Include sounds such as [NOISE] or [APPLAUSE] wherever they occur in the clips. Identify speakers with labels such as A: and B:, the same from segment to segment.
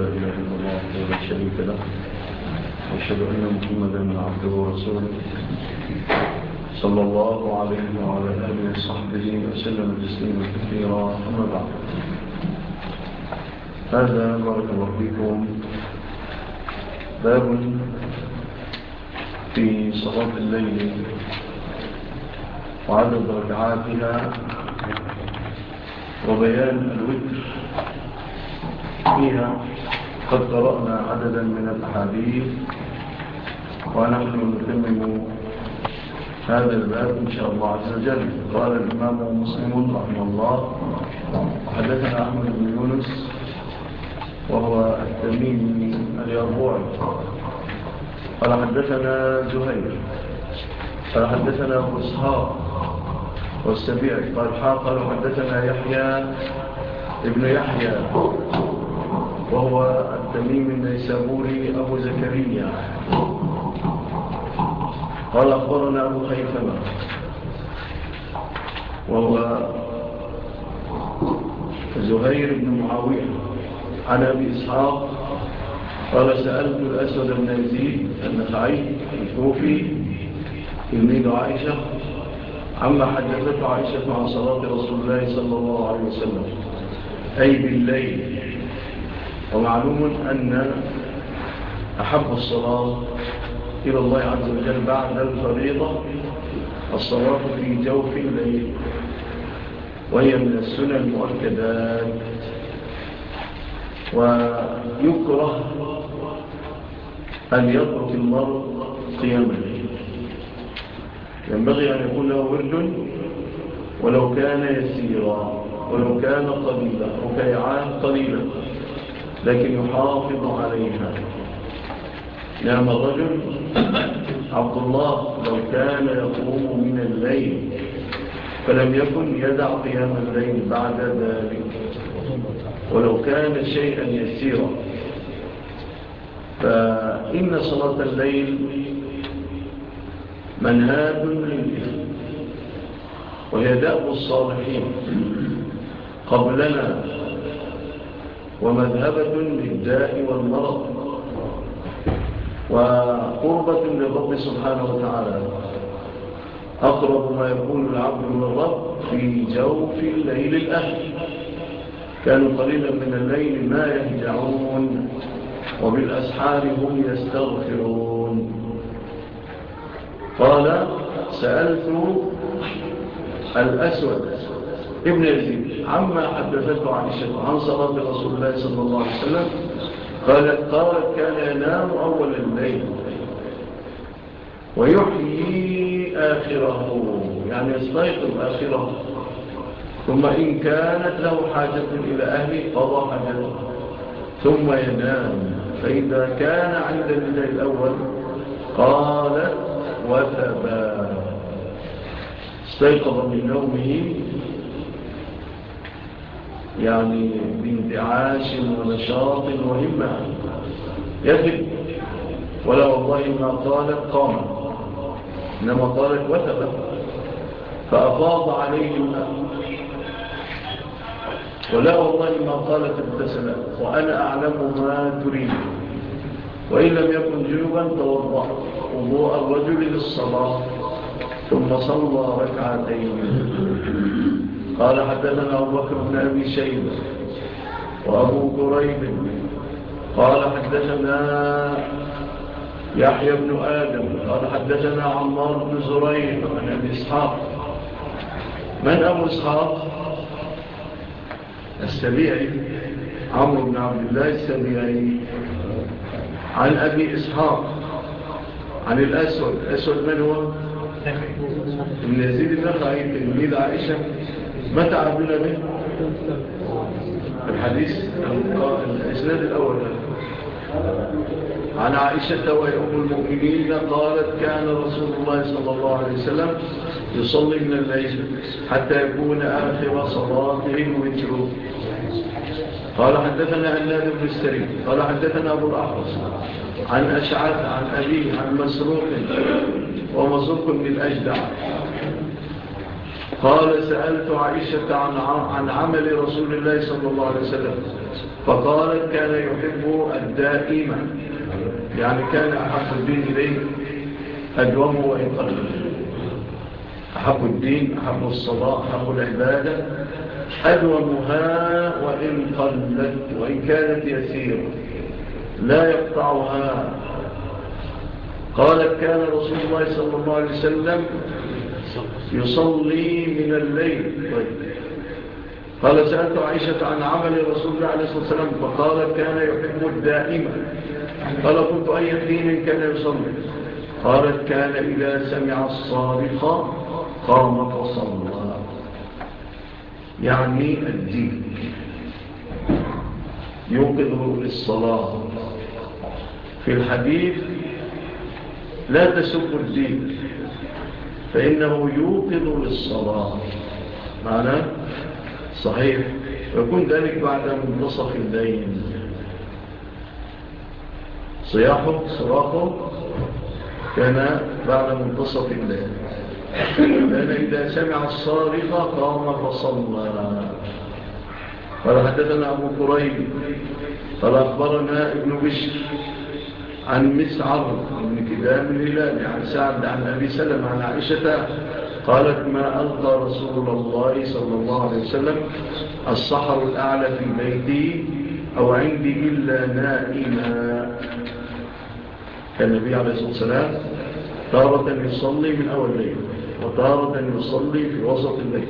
A: إله إلا الله لا شريك له وأشهد أن محمدا عبده ورسوله صلى الله عليه وعلى آله وصحبه وسلم تسليما كثيرا. أما بعد هذا بارك الله فيكم باب في صلاة الليل وعدد ركعاتها وبيان الوتر. فيها. قد قرأنا عددا من الأحاديث ونحن نتمم هذا الباب إن شاء الله عز وجل. قال الإمام مسلم رحمه الله حدثنا أحمد بن يونس وهو التميمي اليربوعي. قال حدثنا زهير قال حدثنا أبو إسحاق والسبيع قال حاقل حدثنا يحيى ابن يحيى. وهو التميم النيسابوري أبو زكريا. قال أخبرنا أبو خيثمة وهو زهير بن معاوية عن أبي إسحاق. قال سألت الأسود بن يزيد النخعي الكوفي تلميذ عائشة عما حدثت عائشة عن صلاة رسول الله صلى الله عليه وسلم. أي بالليل. ومعلوم أن أحب الصلاة إلى الله عز وجل بعد الفريضة الصلاة في جوف الليل وهي من السنة المؤكدات ويكره أن يترك المرء قيام الليل. ينبغي أن يكون له ورد ولو كان يسيرا ولو كان قليلا وكيعان قليلا. لكن يحافظ عليها. نعم الرجل عبد الله لو كان يقوم من الليل فلم يكن يدع قيام الليل بعد ذلك. ولو كان شيئا يسيرا. فإن صلاة الليل منهاد للإثم. وهي دأب الصالحين قبلنا ومذهبة للداء والمرض وقربة للرب سبحانه وتعالى. أقرب ما يكون العبد من الرب في جوف الليل الأهل كانوا قليلا من الليل ما يهجعون وبالأسحار هم يستغفرون. قال سألت الأسود ابن يزيد عما حدثته عن الشيخ عن صلاة رسول الله صلى الله عليه وسلم قالت قال كان ينام أول الليل. ويحيي آخره يعني يستيقظ آخره. ثم إن كانت له حاجة إلى أهله قضى حاجته. ثم ينام. فإذا كان عند الليل الأول قالت وثبا استيقظ من نومه. يعني بانتعاش ونشاط وهمة يثب ولا والله ما طالت قام إنما طالت وثبت فأفاض عليهم ولا والله ما طالت ابتسمت وأنا أعلم ما تريد. وإن لم يكن جنوبا توضع وضوء الرجل للصلاة. ثم صلى ركعتين. قال حدثنا أبو بكر بن أبي شيبة وأبو كريب قال حدثنا يحيى بن آدم. قال حدثنا عمار بن زرين عن أبي إسحاق. من أبو إسحاق؟ السبيعي عمرو بن عبد الله السبيعي عن أبي إسحاق. عن الأسود. الأسود من هو؟ من يزيد النخعي. تلميذ عائشة. ما تعرفون به الحديث الإسناد الأول. عن عائشة وأم المؤمنين قالت كان رسول الله صلى الله عليه وسلم يصلي من الليل حتى يكون آخر صلاته وجهه قال حدثنا هلاد بن السري قال حدثنا أبو الأحرص عن أشعث عن أبيه عن مسروق ومسروق من أجدع. قال سألت عائشة عن عن عمل رسول الله صلى الله عليه وسلم. فقالت كان يحب الدائمة يعني كان أحب الدين إليه. أدومه وإن قلبه أحب الدين أحب الصلاة أحب العبادة. أدومها وإن قلت وإن كانت يسيرة. لا يقطعها. قالت كان رسول الله صلى الله عليه وسلم يصلي من الليل. طيب قال سألت عائشة عن عمل رسول الله عليه الصلاة والسلام فقال كان يحب الدائمة قال قلت أي حين كان يصلي؟ قالت كان إذا سمع الصارخة قام فصلى. يعني الدين. يوقظه للصلاة. في الحديث لا تسب الدين. فإنه يوقظ للصلاة. معنى؟ صحيح. ويكون ذلك بعد منتصف الليل. صياحه صراحة كان بعد منتصف الليل. لأن إذا سمع الصارخ قام فصلى. قال حدثنا أبو كريم قال أخبرنا ابن بشر عن مسعر من كتاب الهلال عن سعد عن أبي سلم عن عائشة قالت ما ألقى رسول الله صلى الله عليه وسلم الصحر الأعلى في بيتي أو عندي إلا نائما. كان النبي عليه الصلاة والسلام تارة يصلي من أول ليل وتارة يصلي في وسط الليل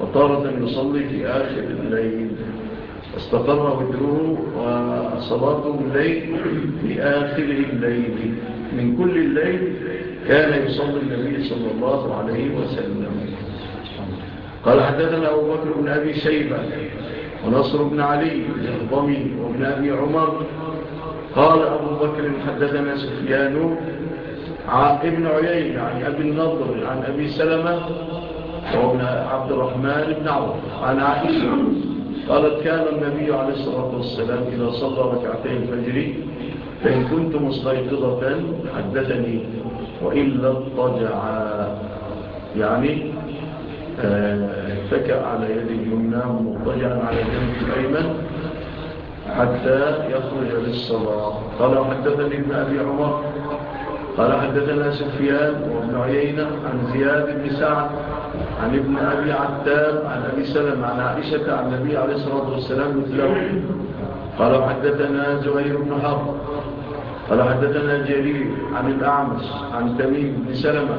A: وتارة يصلي في آخر الليل. استقر وجهه وصلاته الليل في آخر الليل. من كل الليل كان يصلي النبي صلى الله عليه وسلم. قال حدثنا أبو بكر بن أبي شيبة ونصر بن علي الضمي وابن أبي عمر. قال أبو بكر حدثنا سفيان عن ابن عيين عن أبي النضر عن أبي سلمة وابن عبد الرحمن بن عوف. عن عائشة قالت كان النبي عليه الصلاة والسلام إذا صلى ركعتين الفجر فإن كنت مستيقظة حدثني وإلا اضطجع يعني آه، اتكأ على يد اليمنى مضطجعا على جنب الأيمن حتى يخرج للصلاة. قال حدثني ابن أبي عمر قال حدثنا سفيان وابن عيينة عن زياد بن سعد عن ابن أبي عتاب عن أبي سلم عن عائشة عن النبي عليه الصلاة والسلام مثله قال حدثنا زهير بن حرب قال حدثنا جرير عن الأعمش عن تميم بن سلمة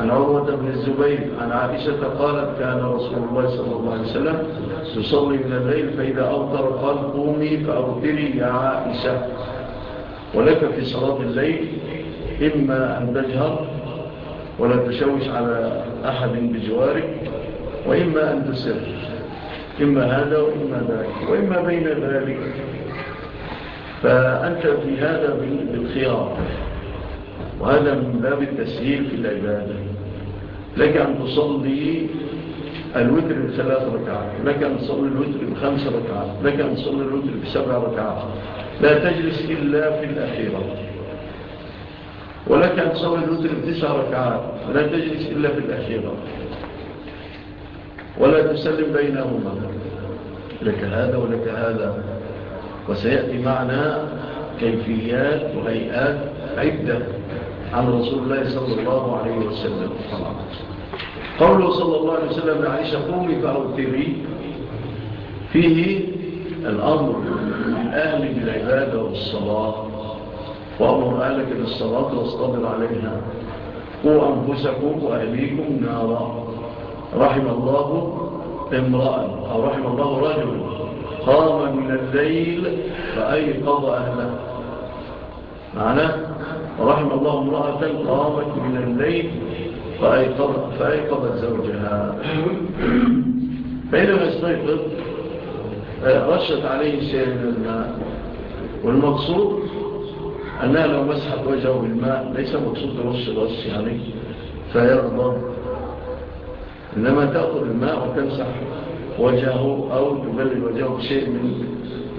A: عن عروة بن الزبير عن عائشة قالت كان رسول الله صلى الله عليه وسلم يصلي من الليل فإذا أوتر قال قومي فأوتري يا عائشة ولك في صلاة الليل إما أن تجهر ولا تشوش على أحد بجوارك وإما أن تسر. إما هذا وإما ذلك وإما بين ذلك. فأنت في هذا بالخيار. وهذا من باب التسهيل في العبادة. لك أن تصلي الوتر بثلاث ركعات لك أن تصلي الوتر بخمس ركعات لك أن تصلي الوتر بسبع ركعات. لا تجلس إلا في الأخيرة. ولك أن تصوي الوتر تسع ركعات لا تجلس إلا في الأخيرة ولا تسلم بينهما. لك هذا ولك هذا. وسيأتي معنا كيفيات وهيئات عدة عن رسول الله صلى الله عليه وسلم. قوله صلى الله عليه وسلم لعيشة قومي فأوتري. فيه الأمر من أهل العبادة والصلاة. وأمر أهلك بالصلاة واصطبر عليها. قوا أنفسكم وأهليكم نارا. رحم الله امرأة أو رحم الله رجل. قام من الليل فأيقظ أهله. معناه رحم الله امرأة قامت من الليل فأيقظت زوجها. بينما استيقظ آه، رشت عليه شيئا من الماء. والمقصود أنها لو مسحت وجهه بالماء ليس مقصود رص رص يعني فيرضى إنما تأخذ الماء وتمسح وجهه أو تبلل وجهه بشيء من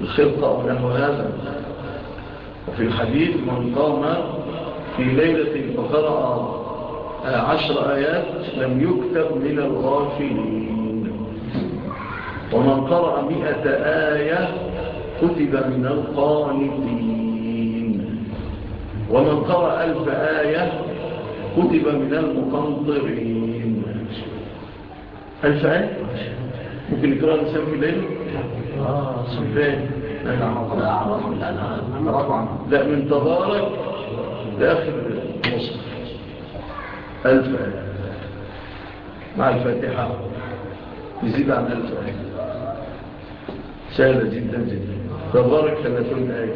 A: الخطة أو نحو هذا. وفي الحديث من قام في ليلة فقرأ عشر آيات لم يكتب من الغافلين. ومن قرأ مئة آية كتب من القانتين. ومن قرأ ألف آية كتب من المقنطرين. ألف آية ممكن يقرأ الإنسان في الليل
B: آه،
A: صفان لا من تبارك لآخر مصر ألف آية مع الفاتحة. يزيد عن ألف آية سهلة جدا جدا. تبارك ثلاثون آية.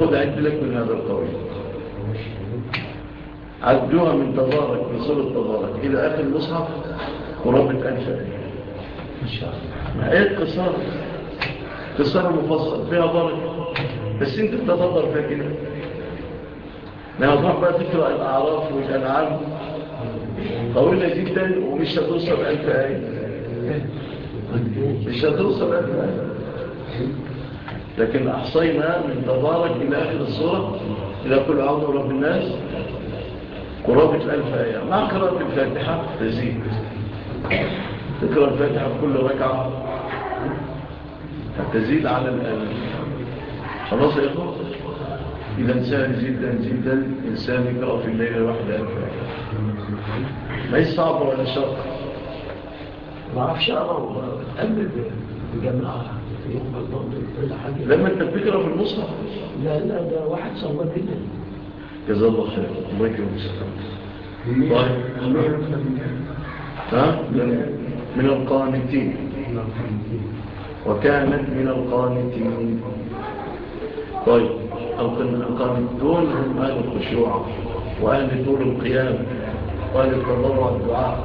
A: خذ عد لك من هذا القول. عدوها من تبارك بصورة تبارك إلى آخر المصحف قرابة
B: ألفة إيه
A: القصار قصار مفصل فيها بركة بس أنت بتتطر فيها كده. لما تروح بقى تقرأ الأعراف والأنعام. طويلة جدا ومش هتوصل ألف آية؟, إيه؟ مش هتوصل ألف آية. لكن أحصينا من تبارك إلى آخر الصورة إلى كل عوض ورب الناس. قرابة ألف آية. مع قراءة الفاتحة تزيد. تقرأ الفاتحة في كل ركعة. تزيد على الألف خلاص يا إخوة؟ إذا إنسان جدا جدا إنسان يقرأ في الليلة واحدة ألف آية. ليس صعب صعبة ولا شرق
B: ما أعرفش أقرأ أقلب بجمعها
A: لما انت بتقرا في المصحف.
B: لا لا ده واحد صور كده
A: جزاه الله خير الله يكرمك طيب ها؟ من القانتين. وكانت من القانتين. طيب القانتون هم أهل الخشوع وأهل طول القيام وأهل التضرع الدعاء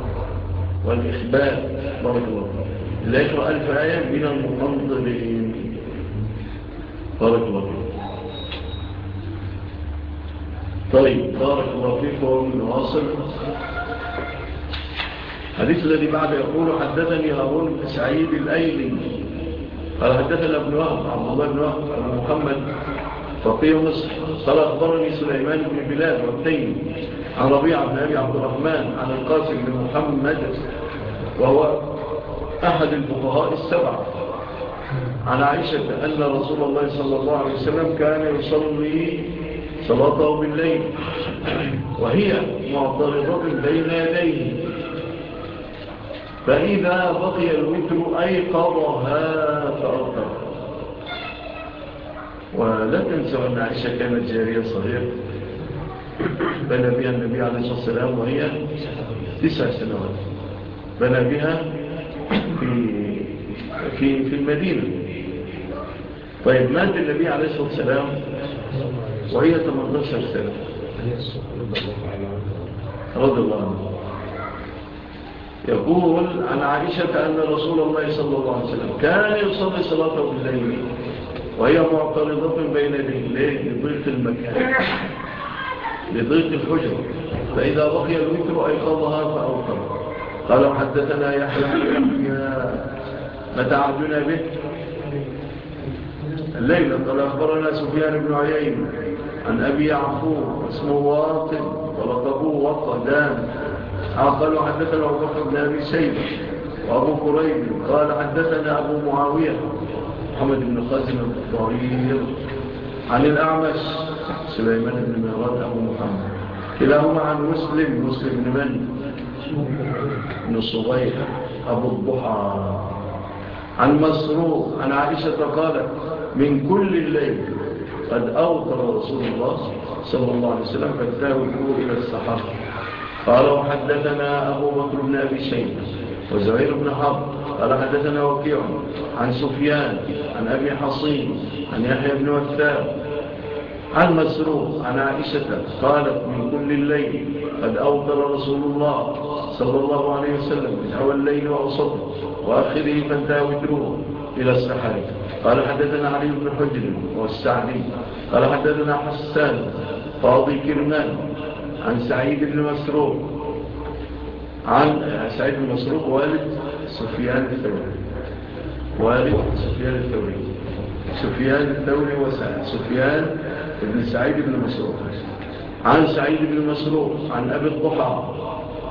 A: والإخبات. بارك الله لكن ألف آية من المنظمين بارك الله فيكم. طيب بارك الله فيكم. نواصل. حديث الذي بعد يقول حدثني هارون بن سعيد الأيلي. قال حدثنا ابن وهب عبد الله بن وهب عن محمد فقيه مصر. قال أخبرني سليمان بن بلال والتين عن ربيع بن أبي عبد الرحمن عن القاسم بن محمد وهو أحد الفقهاء السبع. عن عائشة أن رسول الله صلى الله عليه وسلم كان يصلي صلاته بالليل وهي معترضة بين يديه. فإذا بقي الوتر أيقظها فأرقب ولا تنسوا أن عائشة كانت جارية صغيرة. بنى بها النبي عليه الصلاة والسلام وهي تسع سنوات. بنى بها في, في المدينة. طيب مات النبي عليه الصلاة والسلام وهي 18 سنة. رضي الله عنه. يقول عن عائشة أن رسول الله صلى الله عليه وسلم كان يصلي صلاة بالليل وهي معترضة بين رجليه لضيق المكان لضيق الحجرة فإذا بقي الوتر أيقظها فأوقظها. قال حدثنا يحيى ما به. الليلة قال أخبرنا سفيان بن عيين عن أبي عفور اسمه واطن ولقبوه وقدان. قالوا حدثنا وقفة بن أبي سيد وأبو كريب قال حدثنا أبو معاوية محمد بن خازم الضرير عن الأعمش سليمان بن مهرات أبو محمد. كلاهما عن مسلم مسلم بن من؟ بن الصبيح أبو الضحى. عن مسروق عن عائشة قالت من كل الليل قد أوطر رسول الله صلى الله عليه وسلم فاتاهدوا إلى السحر قالوا حدثنا أبو بكر بن أبي شيء وزعير بن حرب. قال حدثنا وكيع عن سفيان عن أبي حصين عن يحيى بن وثاب. عن مسروق عن عائشة قالت من كل الليل قد أوطر رسول الله صلى الله عليه وسلم من أول الليل وأوسطه. وآخره من ذا إلى السحر قال حدثنا علي بن حجر والسعدي قال حدثنا حسان فاضي كرمان عن سعيد بن مسروق. عن سعيد بن مسروق والد سفيان الثوري. والد سفيان الثوري. سفيان الثوري وسعيد سفيان بن سعيد بن مسروق. عن سعيد بن مسروق عن أبي الضحى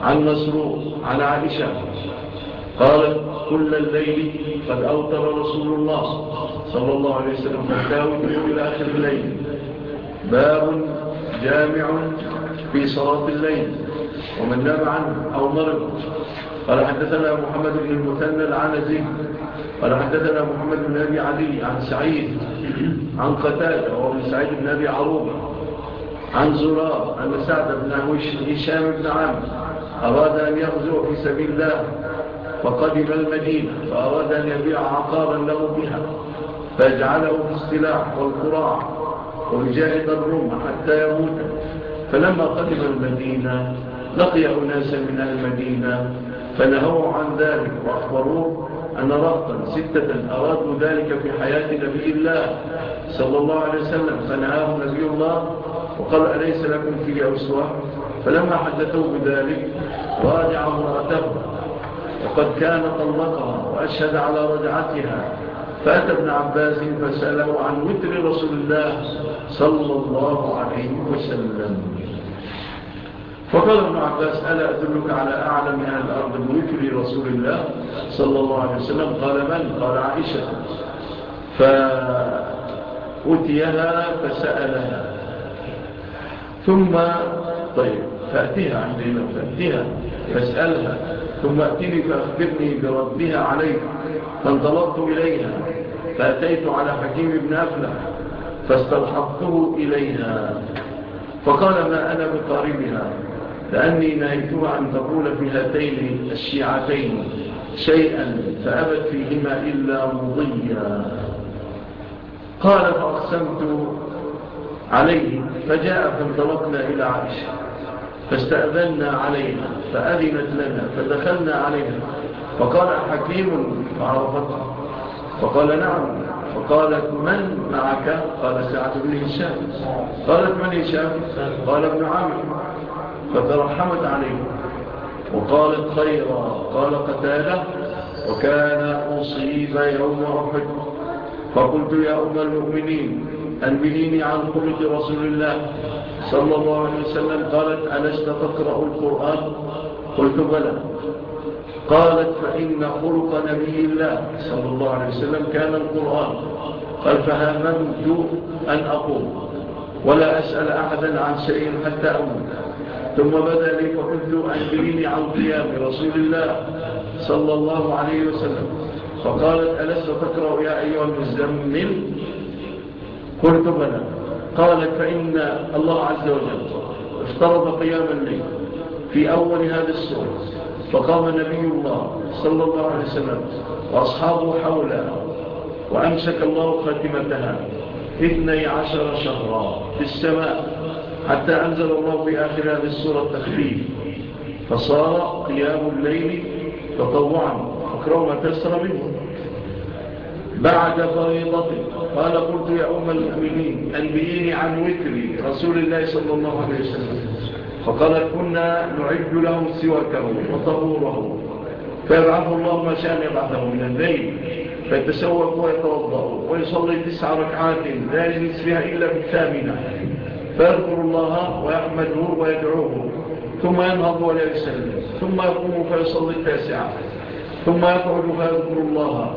A: عن مسروق عن عائشة. قال كل الليل قد أوتر رسول الله صلى الله عليه وسلم حتى يوم إلى آخر الليل باب جامع في صلاة الليل ومن نام عنه أو مرض. قال حدثنا محمد بن المثنى العنزي. قال حدثنا محمد بن أبي علي عن سعيد عن قتال وهو من سعيد بن أبي عروبة. عن زرار أن سعد بن هشام بن عام أراد أن يغزو في سبيل الله. فقدم المدينة فأراد أن يبيع عقارا له بها فجعله في السلاح والقراع ويجاهد الروم حتى يموت. فلما قدم المدينة لقي أناسا من المدينة فنهوا عن ذلك وأخبروه أن ربطا ستة أرادوا ذلك في حياة نبي الله صلى الله عليه وسلم. فنهاه نبي الله وقال أليس لكم في أسوة؟ فلما حدثوا بذلك راجع مرأته وقد كان طلقها وأشهد على رجعتها. فأتى ابن عباس فسأله عن وتر رسول الله صلى الله عليه وسلم. فقال ابن عباس ألا أدلك على أعلم أهل الأرض بوتر رسول الله صلى الله عليه وسلم؟ قال من؟ قال عائشة. فأتيها فسألها. ثم طيب فأتيها عندنا فأتيها فاسألها ثم أتني فأخبرني بردها عليك. فانطلقت إليها فأتيت على حكيم بن أفلح فاستلحقته إليها. فقال ما أنا بقاربها؟ لأني نهيتها أن تقول في هاتين الشيعتين شيئا فأبت فيهما إلا مضيا. قال فأقسمت عليه فجاء فانطلقنا إلى عائشة. فاستأذنا عليها فأذنت لنا فدخلنا عليها. فقال حكيم فعرفت فقال نعم. فقالت من معك؟ قال سعد بن هشام. قالت من هشام؟ قال ابن عامر. فترحمت عليه. وقالت خيرا. قال قتاله. وكان أصيب يوم أحد. فقلت يا أم المؤمنين الملين عن خلق رسول الله صلى الله عليه وسلم قالت ألست تقرأ القرآن؟ قلت بلى. قالت فإن خلق نبي الله صلى الله عليه وسلم كان القرآن. قال فهممت أن أقوم ولا أسأل أحدا عن شيء حتى أموت ثم بدأ لي فقلت عن عن قيام رسول الله صلى الله عليه وسلم. فقالت ألست تقرأ يا أيها المزمن وارتبنا قالت فإن الله عز وجل افترض قيام الليل في أول هذا السورة فقام نبي الله صلى الله عليه وسلم وأصحابه حولها وأمسك الله خاتمتها اثني عشر شهرا في السماء حتى أنزل الله في آخر هذه السورة التخفيف فصار قيام الليل تطوعا أكرم ما تسر منه. بعد فريضته قال قلت يا أم المؤمنين أنبييني عن وكري رسول الله صلى الله عليه وسلم. فقال كنا نعد له سواكه وطهوره فيبعث الله ما شاء يبعثه من الليل. فيتسوق ويتوضأ ويصلي تسع ركعات لا يجلس فيها إلا بالثامنة. فيذكر الله ويحمده ويدعوه. ثم ينهض ولا يسلم. ثم يقوم فيصلي التاسعة. ثم يقعد فيذكر الله.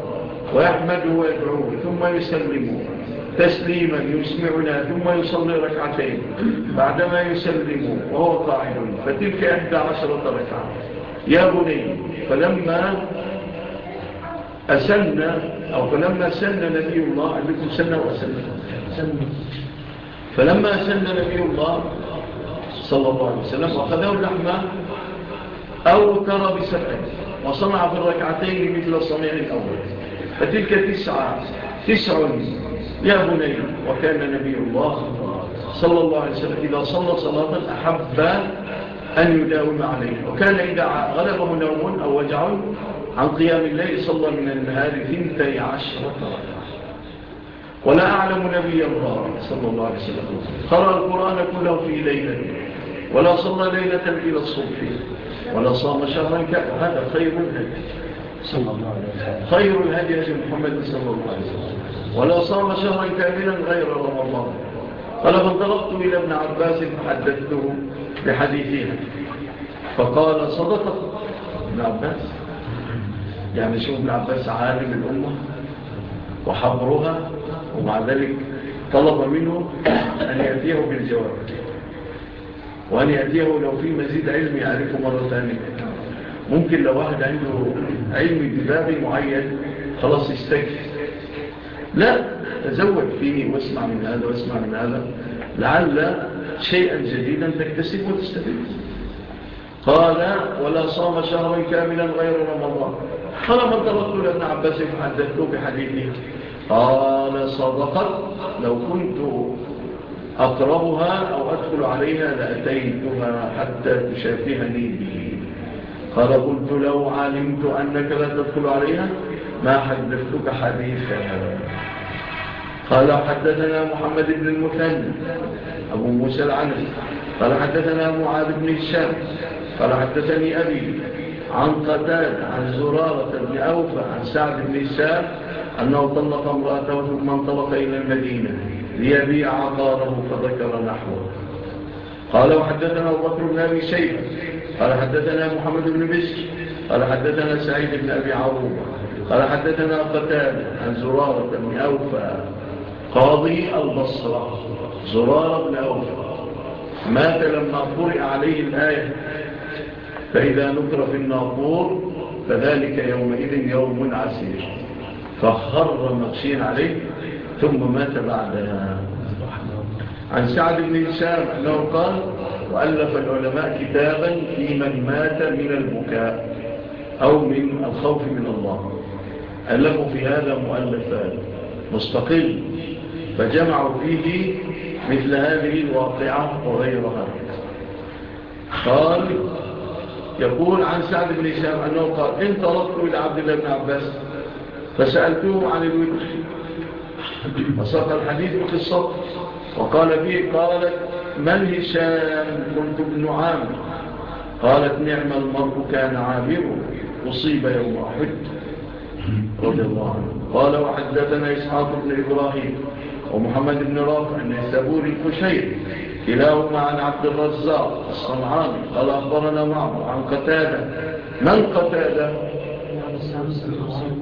A: ويحمده ويدعوه ثم يسلمه. تسليما يسمعنا ثم يصلي ركعتين. بعدما يسلم وهو قاعد فتلك أحدى عشرة ركعة. يا بني فلما أسلنا أو فلما سلنا نبي الله عندكم سلنا وأسلنا فلما سلنا نبي الله صلى الله عليه وسلم وخذوا اللحمة أو ترى بسفعه وصنع في الركعتين مثل الصميع الأول. فتلك تسعة تسع يا بني وكان نبي الله صلى الله عليه وسلم إذا صلى صلاة أحب أن يداوم عليه وكان إذا غلبه نوم أو وجع عن قيام الليل صلى من النهار ثنتي عشرة ولا أعلم نبي الله صلى الله عليه وسلم قرأ القرآن كله في ليلة ولا صلى ليلة إلى الصبح ولا صام شهرا هذا خير هدي صلى الله عليه وسلم. خير الهدي هدي محمد صلى الله عليه وسلم. ولا صام شهرا كاملا غير رمضان. فلما انطلقت إلى ابن عباس حدثته بحديثها فقال صدقت ابن عباس. يعني شو ابن عباس عالم الأمة وحبرها ومع ذلك طلب منه أن يأتيه بالجواب. وأن يأتيه لو في مزيد علم يعرفه مرة ثانية. ممكن لو واحد عنده علم جبابي معين خلاص يستكفي لا تزوج فيه واسمع من هذا واسمع من هذا. لعل شيئا جديدا تكتسب وتستفيد. قال ولا صام شهرا كاملا غير رمضان. طالما من تردت لأن عباس حدثته بحديثه. قال صدقت لو كنت أقربها أو أدخل عليها لأتيتها حتى تشافهني به قال قلت لو علمت أنك لا تدخل عليها ما حدثتك حديثا. قال حدثنا محمد بن المثنى أبو موسى العنف قال حدثنا معاذ بن الشام قال حدثني أبي عن قتال عن زرارة بن أوفى عن سعد بن الشام أنه طلق امرأته ثم انطلق إلى المدينة ليبيع عقاره فذكر نحوه. قال وحدثنا الضكر بن أبي شيبة. قال حدثنا محمد بن بسك قال حدثنا سعيد بن أبي عروبة قال حدثنا قتال عن زرارة بن أوفى قاضي البصرة زرارة بن أوفى. مات لما قرئ عليه الآية فإذا نكر في الناطور فذلك يومئذ يوم عسير. فخر مغشين عليه ثم مات بعدها. عن سعد بن السام أنه قال وألف العلماء كتابا في من مات من البكاء أو من الخوف من الله. ألفوا في هذا مؤلفات مستقل فجمعوا فيه مثل هذه الواقعة وغيرها قال يقول عن سعد بن هشام أنه قال إن طلبت إلى عبد الله بن عباس فسألته عن الوجه. فساق الحديث بقصة وقال به قالت من هشام كنت ابن عامر قالت نعم المرء كان عامره أصيب يوم أحد. رضي الله عنه. قال وحدثنا إسحاق بن إبراهيم ومحمد بن رافع بن سبور الفشير كلاهما عن عبد الرزاق الصنعاني قال أخبرنا معه عن قتادة. من قتادة؟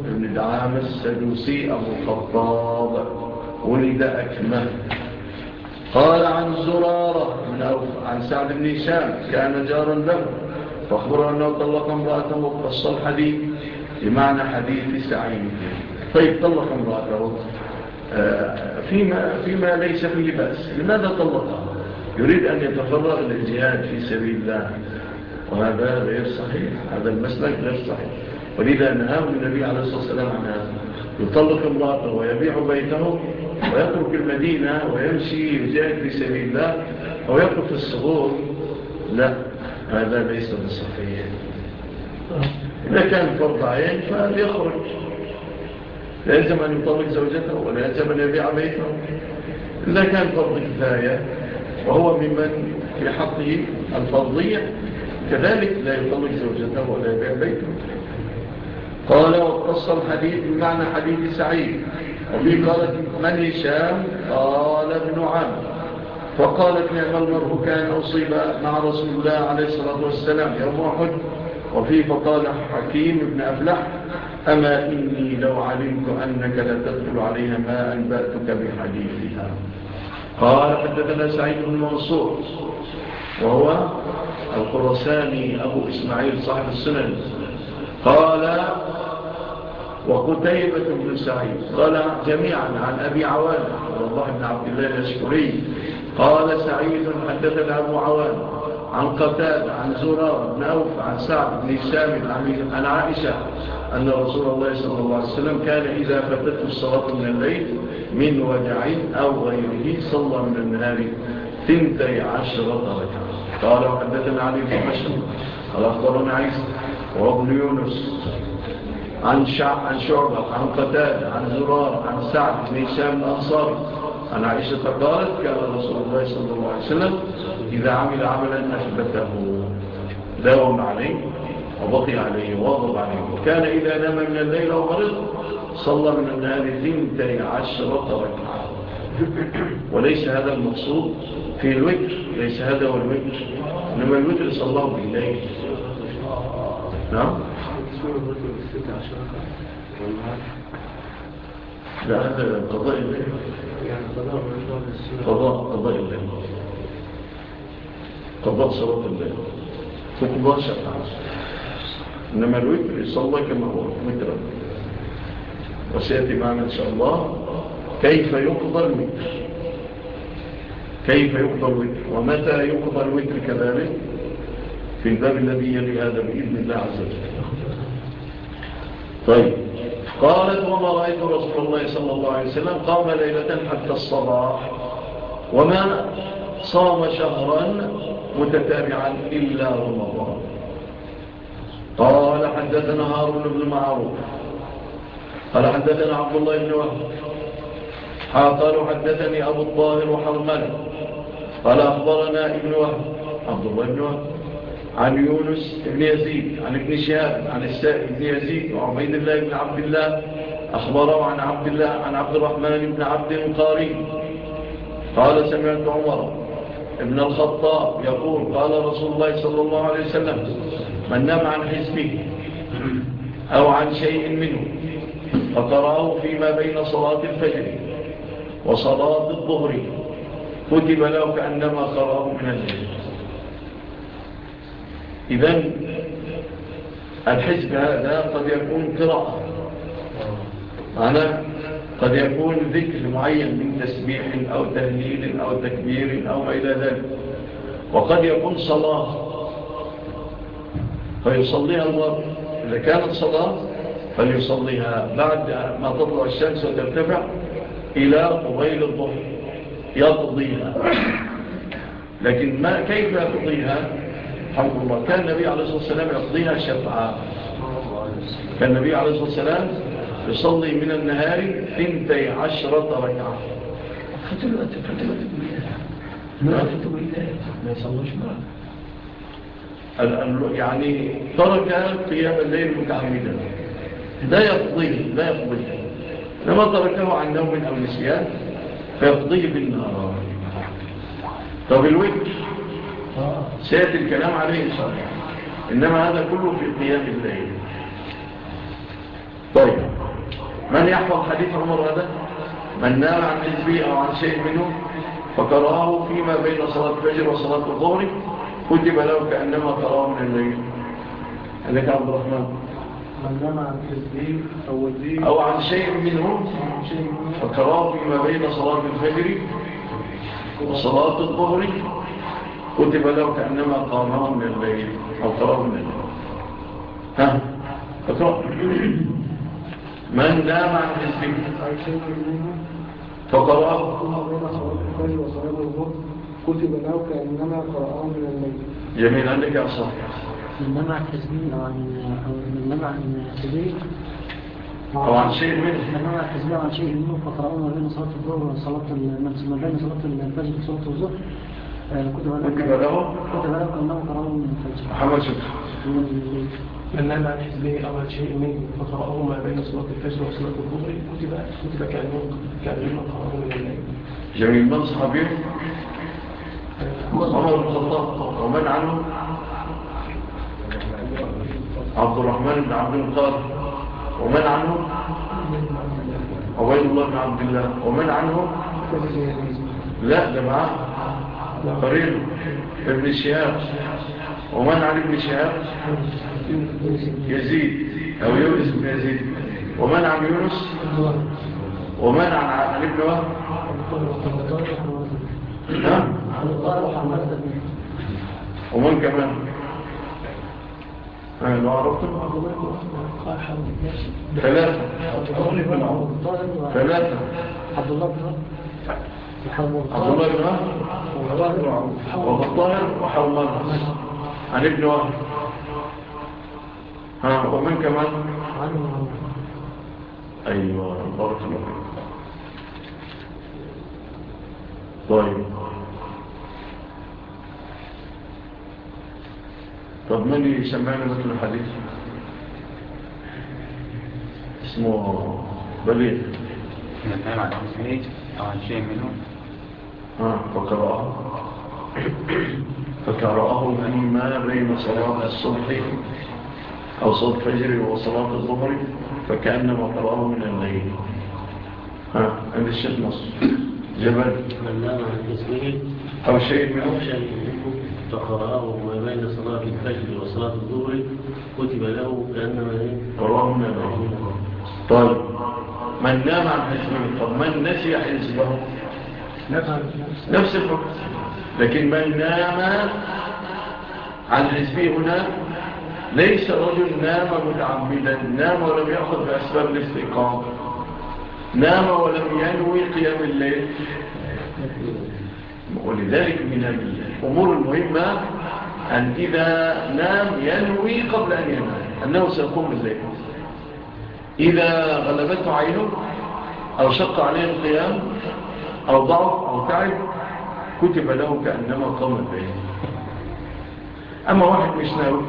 A: ابن دعام السدوسي أبو خطاب ولد أكمل قال عن زرارة من أوف عن سعد بن إسام كان جارا له فأخبر أنه طلق امرأته وقص الحديث بمعنى حديث سعيد. طيب طلق امرأته. آه، فيما, فيما ليس في لباس. لماذا طلقها؟ يريد أن يتفرغ للجهاد في سبيل الله. وهذا غير صحيح. هذا المسلك غير صحيح. ولذا نهاه النبي عليه الصلاة والسلام عن هذا. يطلق امرأته ويبيع بيته ويترك المدينة ويمشي يجاهد في سبيل الله أو يترك الصغور لا هذا ليس بصحيح. إذا كان فرض عين فليخرج. لا يلزم أن يطلق زوجته ولا يلزم أن يبيع بيته. إذا كان فرض كفاية وهو ممن في حقه الفضلية كذلك لا يطلق زوجته ولا يبيع بيته. قال واتصل حديث بمعنى حديث سعيد. أبي قالت من هشام؟ قال ابن عام ابن نعم المرء كان أصيب مع رسول الله عليه الصلاة والسلام يوم أحد. وفيه فقال حكيم ابن أفلح أما إني لو علمت أنك لا تدخل عليها ما أنبأتك بحديثها. قال حدثنا سعيد المنصور وهو القرساني أبو إسماعيل صاحب السنن. قال وقتيبة بن سعيد قال جميعا عن أبي عوان والله بن عبد الله الأشكري. قال سعيد حدثنا أبو عوان عن قتال عن زرار بن أوف عن سعد بن سامر عن عائشة أن رسول الله صلى الله عليه وسلم كان إذا فتت الصلاة من الليل من وجع أو غيره صلى من النهار ثنتي عشرة ركعة قال وحدثنا علي بن مشهور قال أخبرنا عيسى وابن يونس عن عن شعبة عن قتادة عن زرار عن سعد بن هشام الأنصاري. عن عائشة قالت كان رسول الله صلى الله عليه وسلم إذا عمل عملا أثبته داوم عليه وبقي عليه وغضب عليه. وكان إذا نام من الليل ومرض صلى من النهار ثنتي عشرة ركعة. وليس هذا المقصود في الوتر ليس هذا هو الوتر إنما الوتر صلاه بالليل نعم. لا هذا قضاء يعني قضاء قضاء قضاء قضاء صلاة إنما الوتر يصلى كما هو وسيأتي معنا إن شاء الله كيف يقضى الوتر كيف يقضى الوتر ومتى يقضى الوتر كذلك في الباب الذي يلي هذا بإذن الله عز وجل طيب. قالت وما رأيت رسول الله صلى الله عليه وسلم قام ليلة حتى الصباح وما صام شهرا متتابعا إلا رمضان. قال حدثنا هارون بن معروف. قال حدثنا عبد الله بن وهب. قالوا حدثني أبو الطاهر وحرمان قال أخبرنا ابن وهب. عبد الله بن وهب. عن يونس بن يزيد عن ابن شهاب عن السائب بن يزيد وعبيد الله بن عبد الله أخبره عن عبد الله عن عبد الرحمن بن عبد القاري. قال سمعت عمر ابن الخطاب يقول قال رسول الله صلى الله عليه وسلم من نام عن حزبه أو عن شيء منه فقرأه فيما بين صلاة الفجر وصلاة الظهر. كتب له كأنما قرأه من الجنة. إذا الحزب هذا قد يكون قراءة. معنا قد يكون ذكر معين من تسبيح أو تهليل أو تكبير أو إلى ذلك. وقد يكون صلاة. فيصليها المرء إذا كانت صلاة فليصليها. بعد ما تطلع الشمس وترتفع إلى قبيل الظهر. يقضيها. لكن ما كيف يقضيها؟ الحمد لله. كان النبي عليه الصلاة والسلام يقضيها شفعاء كان النبي عليه الصلاة والسلام يصلي من النهار ثنتي عشرة ركعة.
B: فتلوا أنت فتلوا ما يصلوش
A: يعني ترك قيام الليل متعمدا لا يقضيه لا يقضيه لما تركه عن نوم أو نسيان فيقضيه بالنهار. طب الوجه سيأتي الكلام عليه إن شاء الله. إنما هذا كله في قيام الليل. طيب. من يحفظ حديث عمر هذا؟ من نال عن نسبه أو عن شيء منه فقرأه فيما بين صلاة الفجر وصلاة الظهر كتب له كأنما قرأه من الليل. قال لك عبد الرحمن.
B: أو
A: عن شيء منه فقرأه فيما بين صلاة الفجر وصلاة الظهر كتب له كأنما قامهم من الليل أو طرهم من الليل ها؟ فطرق من نام عن الذكر فقرأه
C: كتب له كأنما قرأه من الليل
A: جميل عندك يا صحيح
D: من نام عن أو من نام عن
A: أو عن شيء منه
D: من نام عن عن شيء منه فقرأونا بين صلاة الظهر وصلاة المنزل ما بين صلاة الفجر وصلاة الظهر
A: محمد شكرا
C: من نام عن حزبه شيء منه فقرأه ما بين صلاة الفجر وصلاة الظهر كتب كتب كأنه كأنه
A: جميل من صحابيه؟ عمر بن الخطاب ومن عنه؟ عبد الرحمن بن عبد القادر ومن عنه؟ عبيد الله بن عبد الله ومن عنه؟ لا جماعة قرين ابن شهاب ومن علي ابن شهاب؟ يزيد أو يونس بن يزيد. ومن عن يونس؟ ومن عن علي بن وهب؟ ومن كمان؟ آه، لو عرفتم ثلاثة. ثلاثة.
D: عبد الله بن
A: عبد الله بن عمر وابو الطاهر وحرمان عن ابن وهب ها ومن كمان؟ أيوه بارك الله طيب. طب من اللي سمعنا مثل الحديث؟ اسمه بليغ.
E: نعم عن
A: فقرأه فقرأه ما بين صلاة الصبح أو صلاة فجر وصلاة الظهر فكأنما قرأه من الليل ها عند الشيخ نصر۔ جبل۔ أو شيء منه
B: فقرأه ما بين صلاة الفجر وصلاة الظهر كتب له كأنما
A: قرأه من الليل طيب من نام عن حزبه طب من نسي حزبه. نفس الحكم لكن من نام عن حزبه هنا ليس رجل نام متعمدا نام ولم يأخذ بأسباب الاستيقاظ. نام ولم ينوي قيام الليل. ولذلك من الأمور المهمة أن إذا نام ينوي قبل أن ينام أنه سيقوم الليل. إذا غلبته عينه أو شق عليه القيام أو ضعف أو تعب كتب له كأنما قام به أما واحد مش ناوي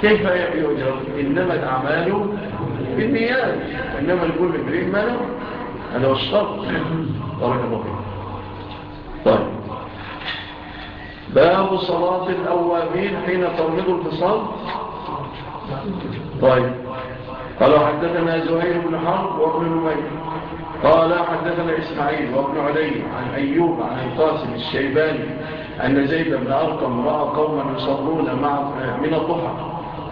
A: كيف يؤجر إنما الأعمال بالنيات. إنما يقول لبريد ما له أنا والشرط الشرط. طبعا طيب. باب صلاة الأوامين حين تنهض الفصال. طيب. قالوا حدثنا زهير بن حرب وابن نمير. قال حدثنا إسماعيل وابن علي عن أيوب عن القاسم الشيباني أن زيد بن أرقم رأى قوما يصلون مع من الضحى.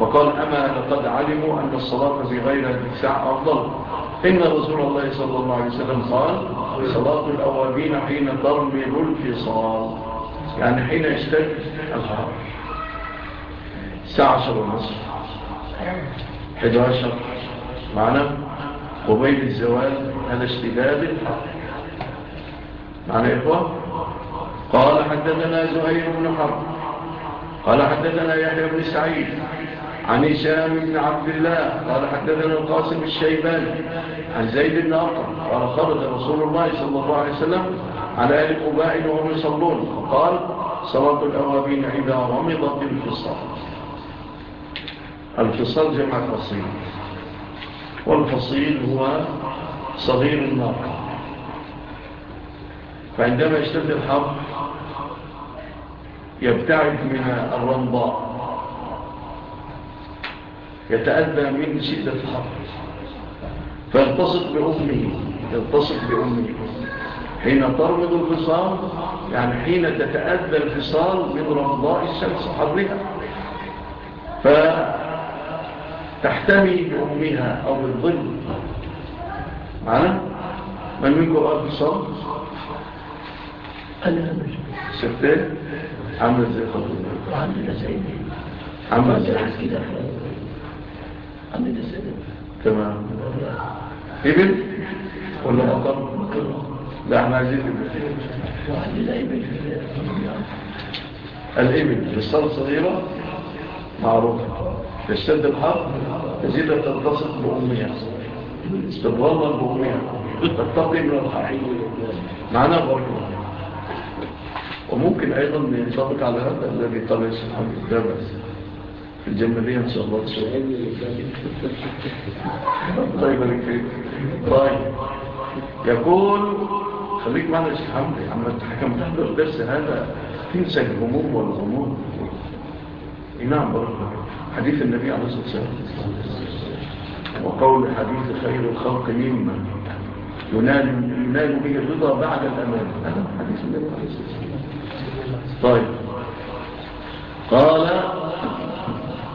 A: فقال أما لقد علموا أن الصلاة في غير الساعة أفضل. إن رسول الله صلى الله عليه وسلم قال صلاة الأوابين حين ترمل الفصال يعني حين يشتد الحرب الساعة 10 ونصف. 11 معنا قبيل الزواج هذا اشتباب الحق. معنا إخوة؟ قال حدثنا زهير بن حرب. قال حدثنا يحيى بن سعيد عن هشام بن عبد الله. قال حدثنا القاسم الشيباني عن زيد بن أرقم. قال خرج رسول الله صلى الله عليه وسلم على آل قبائل وهم يصلون. فقال صلاة الأوابين إذا رمضت الفصال الفصال جمع فصيل والفصيل هو صغير النار فعندما يشتد الحر يبتعد من الرمضاء. يتأذى من شدة الحر فيلتصق بأمه يلتصق بأمه. حين ترمض الفصال يعني حين تتأذى الفصال من رمضاء الشمس حرها. فيلتصق تحتمي بأمها أو بالظل. معنا؟ من منكم أرض الصوت؟
B: أنا أمل
A: شفتين؟ عامل زي خطوة
B: عامل زي
A: عمل زي
B: كده عامل زي
A: تمام. ابن ولا مطر لا إحنا عايزين ابن الابن في الصلاة الصغيرة؟ معروفة. يشتد الحر تزيد تلتصق بأمها استبراما بأمها تتقي من الحقيقة معنا بأمها وممكن أيضا ينطبق على هذا الذي طلع سبحانه الدرس في الجمالية إن شاء الله طيب لك طيب يقول خليك معنا يا شيخ حمدي عمال تحكم تحضر درس هذا تنسى الهموم والغموم نعم برضه حديث النبي عليه الصلاة والسلام. وقول حديث خير الخلق مما ينال ينال به الرضا بعد الأمان. هذا حديث النبي عليه الصلاة والسلام. طيب. قال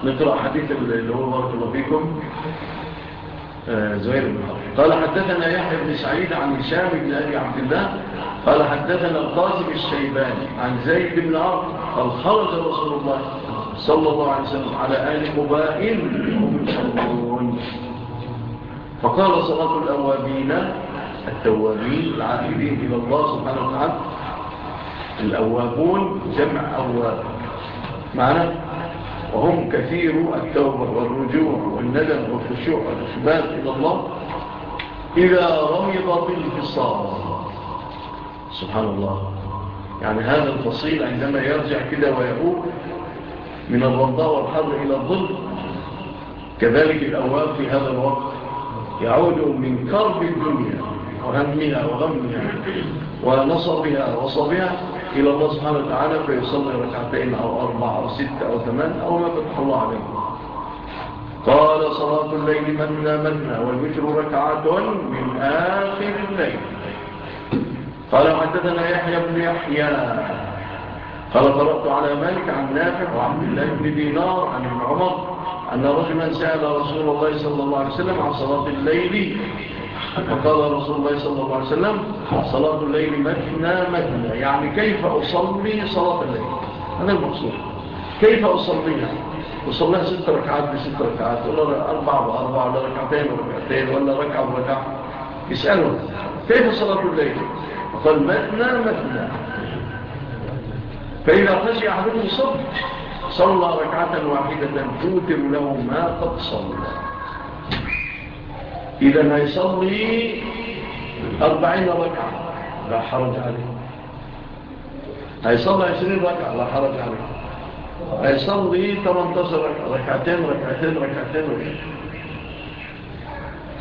A: نقرأ حديث اللي هو بارك الله فيكم. آه، زهير بن حرب. قال حدثنا يحيى بن سعيد عن هشام بن أبي عبد الله. قال حدثنا القاسم الشيباني عن زيد بن عمرو قال خرج رسول الله صلى الله عليه وسلم على آل قباء فقال صلاة الأوابين التوابين العائدين إلى الله سبحانه وتعالى. الأوابون جمع أواب. معنى وهم كثير التوبة والرجوع والندم والخشوع والإخبار إلى الله إذا رمض بالفصار سبحان الله. يعني هذا الفصيل عندما يرجع كده ويقول من الرضاء والحر إلى الظلم. كذلك الأواب في هذا الوقت يعود من كرب الدنيا وهمها وغمها ونصبها وصبها إلى الله سبحانه وتعالى فيصلي ركعتين أو أربع أو ست أو ثمان أو ما فتح الله عليه قال صلاة الليل منا منا والوتر ركعة من آخر الليل. قال حدثنا يحيى بن يحيى. قال طلبت على مالك عن نافع وعبد الله بن دينار عن ابن عمر أن رجلا سأل رسول الله صلى الله عليه وسلم عن صلاة الليل. فقال رسول الله صلى الله عليه وسلم صلاة الليل مثنى مثنى يعني كيف أصلي صلاة الليل؟ هذا المقصود. كيف أصليها؟ أصليها ست ركعات بست ركعات ولا أربعة وأربعة ولا ركعتين وركعتين ولا ركعة وركعة. يسألهم كيف صلاة الليل؟ فقال مثنى مثنى فإذا خشي أحدهم الصبح صلى ركعة واحدة توتر له ما قد صلى. إذا هيصلي أربعين ركعة لا حرج عليه. هيصلي عشرين ركعة لا حرج عليه. هيصلي 18 ركعة ركعتين ركعتين ركعتين ركعتين.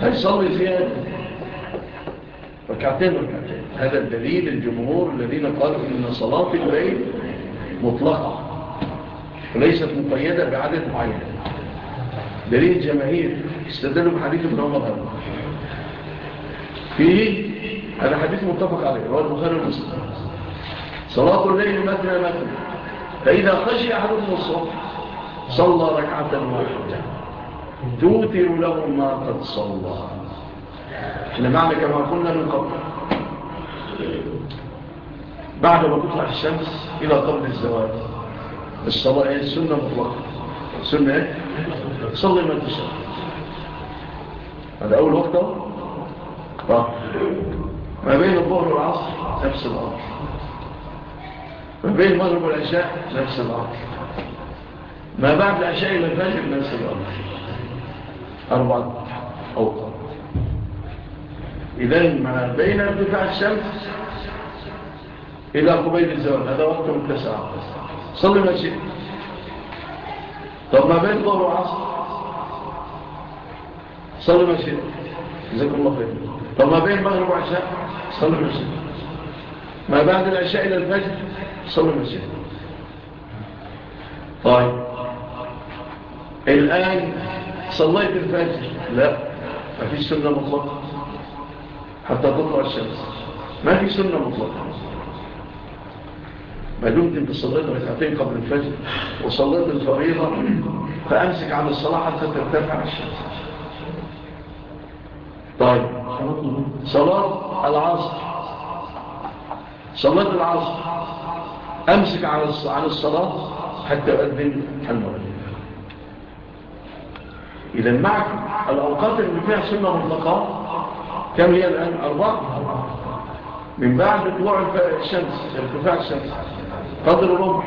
A: هيصلي زيادة. ركعتين ركعتين. هذا الدليل الجمهور الذين قالوا إن صلاة الليل مطلقة وليست مقيدة بعدد معين. دليل الجماهير استدلوا بحديث ابن عمر. فيه هذا حديث متفق عليه هو البخاري ومسلم. صلاة الليل مثنى مثنى. فإذا خشي أحدهم الصبح صلى ركعة واحدة. توتر له ما قد صلى. إحنا معنى كما قلنا من قبل. بعد ما تطلع الشمس إلى قبل الزواج الصلاة إيه؟ هي السنة مطلقة. السنة هي إيه؟ صلي ما تشاء. هذا أول وقت. طيب. ما بين الظهر والعصر نفس الأمر. ما بين مغرب والعشاء نفس الأمر. ما بعد العشاء إلى الفجر نفس الأمر. أربعة أوقات. إذن ما بين ارتفاع الشمس إلى قبيل الزوال هذا وقت التسعة صلي ما شئت طب ما بين ظهر وعصر صلي ما شئت جزاكم الله خير طب ما بين مغرب وعشاء صلي ما شئت ما بعد العشاء إلى الفجر صلي ما شئت طيب الآن صليت الفجر لا ما فيش سنة مطلقة حتى تطلع الشمس ما فيش سنة مطلقة بلوني انت صليت ركعتين قبل الفجر وصليت الفريضة فأمسك عن الصلاة حتى ترتفع الشمس. طيب صلاة العصر. صلاة العصر. أمسك عن الصلاة حتى أذن المغرب. إذا معك الأوقات اللي فيها سنة مطلقة كم هي الآن؟ أربعة. من بعد طلوع الشمس ارتفاع الشمس. قدر ربع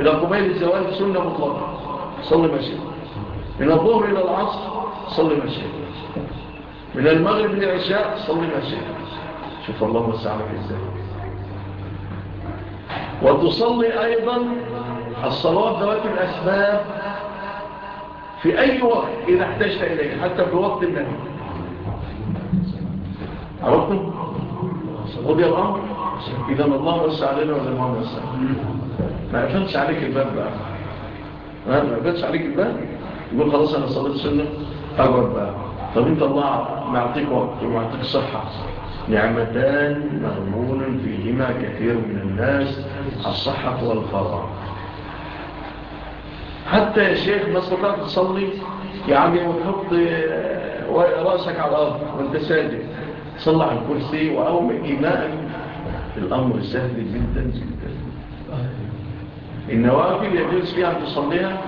A: إلى قبيل الزوال سنة مطلقة. صلي ما شئت من الظهر إلى العصر صلي ما شئت من المغرب للعشاء صلي ما شئت شوف الله وسعلك إزاي وتصلي أيضا الصلاة ذوات الأسباب في أي وقت إذا احتجت إليه حتى في وقت النبي. عرفتم؟ قضي الأمر إذا الله وسع علينا ولا ما وسع ما قفلش عليك الباب بقى. ما قفلش عليك الباب؟ يقول خلاص أنا صليت سنة أقرب بقى. طب أنت الله معطيك وقت ومعطيك صحة. نعمتان مغمون فيهما كثير من الناس الصحة والفضاء حتى يا شيخ ما استطعت تصلي يعني وتحط آه، رأسك على الأرض وأنت ساجد. صلى على الكرسي وأومئ إيماءك الأمر سهل جدا جدا. النوافل يجلس فيها أن تصليها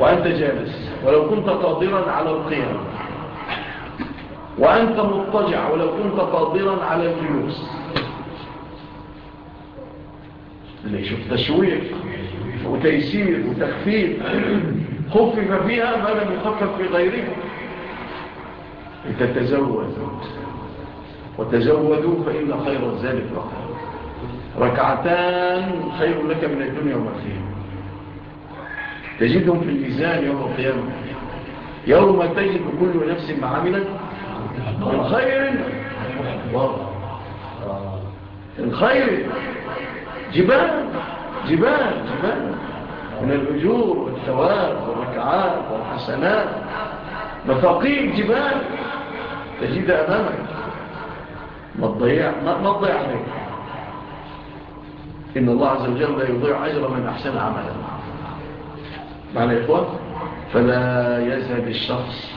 A: وأنت جالس ولو كنت قادرا على القيام. وأنت مضطجع ولو كنت قادرا على الجلوس. شوف تشويق وتيسير وتخفيف خفف فيها ما لم يخفف في غيره. انت تزود وتزودوا فإن خير الزالب رقم ركعتان خير لك من الدنيا وما فيها. تجدهم في الميزان يوم القيامة. يوم تجد كل نفس معاملة من خير. من خير. جبال جبال جبال. من الأجور والثواب والركعات والحسنات. مفاقيم جبال تجد أمامك. ما تضيع ما تضيع عليك. إن الله عز وجل لا يضيع أجر من أحسن عملا معنى يا فلا يزهد الشخص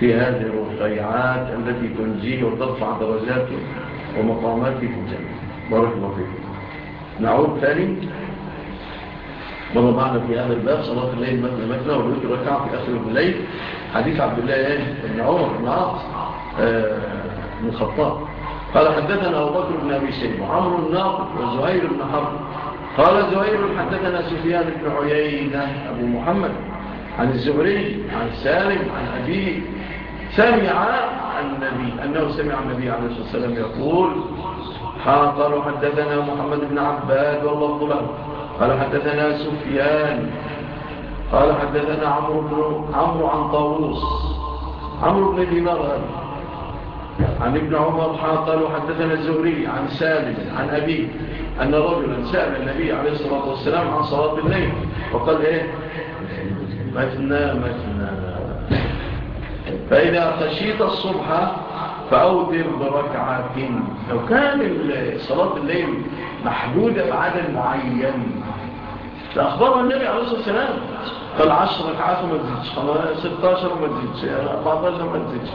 A: في هذه الرفيعات التي تنجيه وترفع درجاته ومقاماته في الجنة. بارك الله فيكم نعود ثاني. مرة معنا في هذا الباب صلاة الليل مثل مثل ولوك ركع في آخر الليل. حديث عبد الله بن عمر بن عاص من آه، خطاب قال حدثنا أبو بكر بن أبي سيد وعمر الناقض وزهير بن حرب. قال زهير حدثنا سفيان بن عيينة أبو محمد عن الزهري عن سالم عن أبيه. سمع النبي أنه سمع النبي عليه الصلاة والسلام يقول قال حدثنا محمد بن عباد والله له قال حدثنا سفيان. قال حدثنا عمرو بن عمرو عن طاووس. عمرو بن دينار عن ابن عمر قالوا حدثنا الزهري عن سالم عن أبيه أن رجلا سأل النبي عليه الصلاة والسلام عن صلاة الليل وقال إيه؟ مثنى مثنى فإذا خشيت الصبح فأوتر بركعات لو كان صلاة الليل محدودة بعدد معين. فأخبره النبي عليه الصلاة والسلام قال 10 ركعات ما تزيدش 16 ما تزيدش 14 ما تزيدش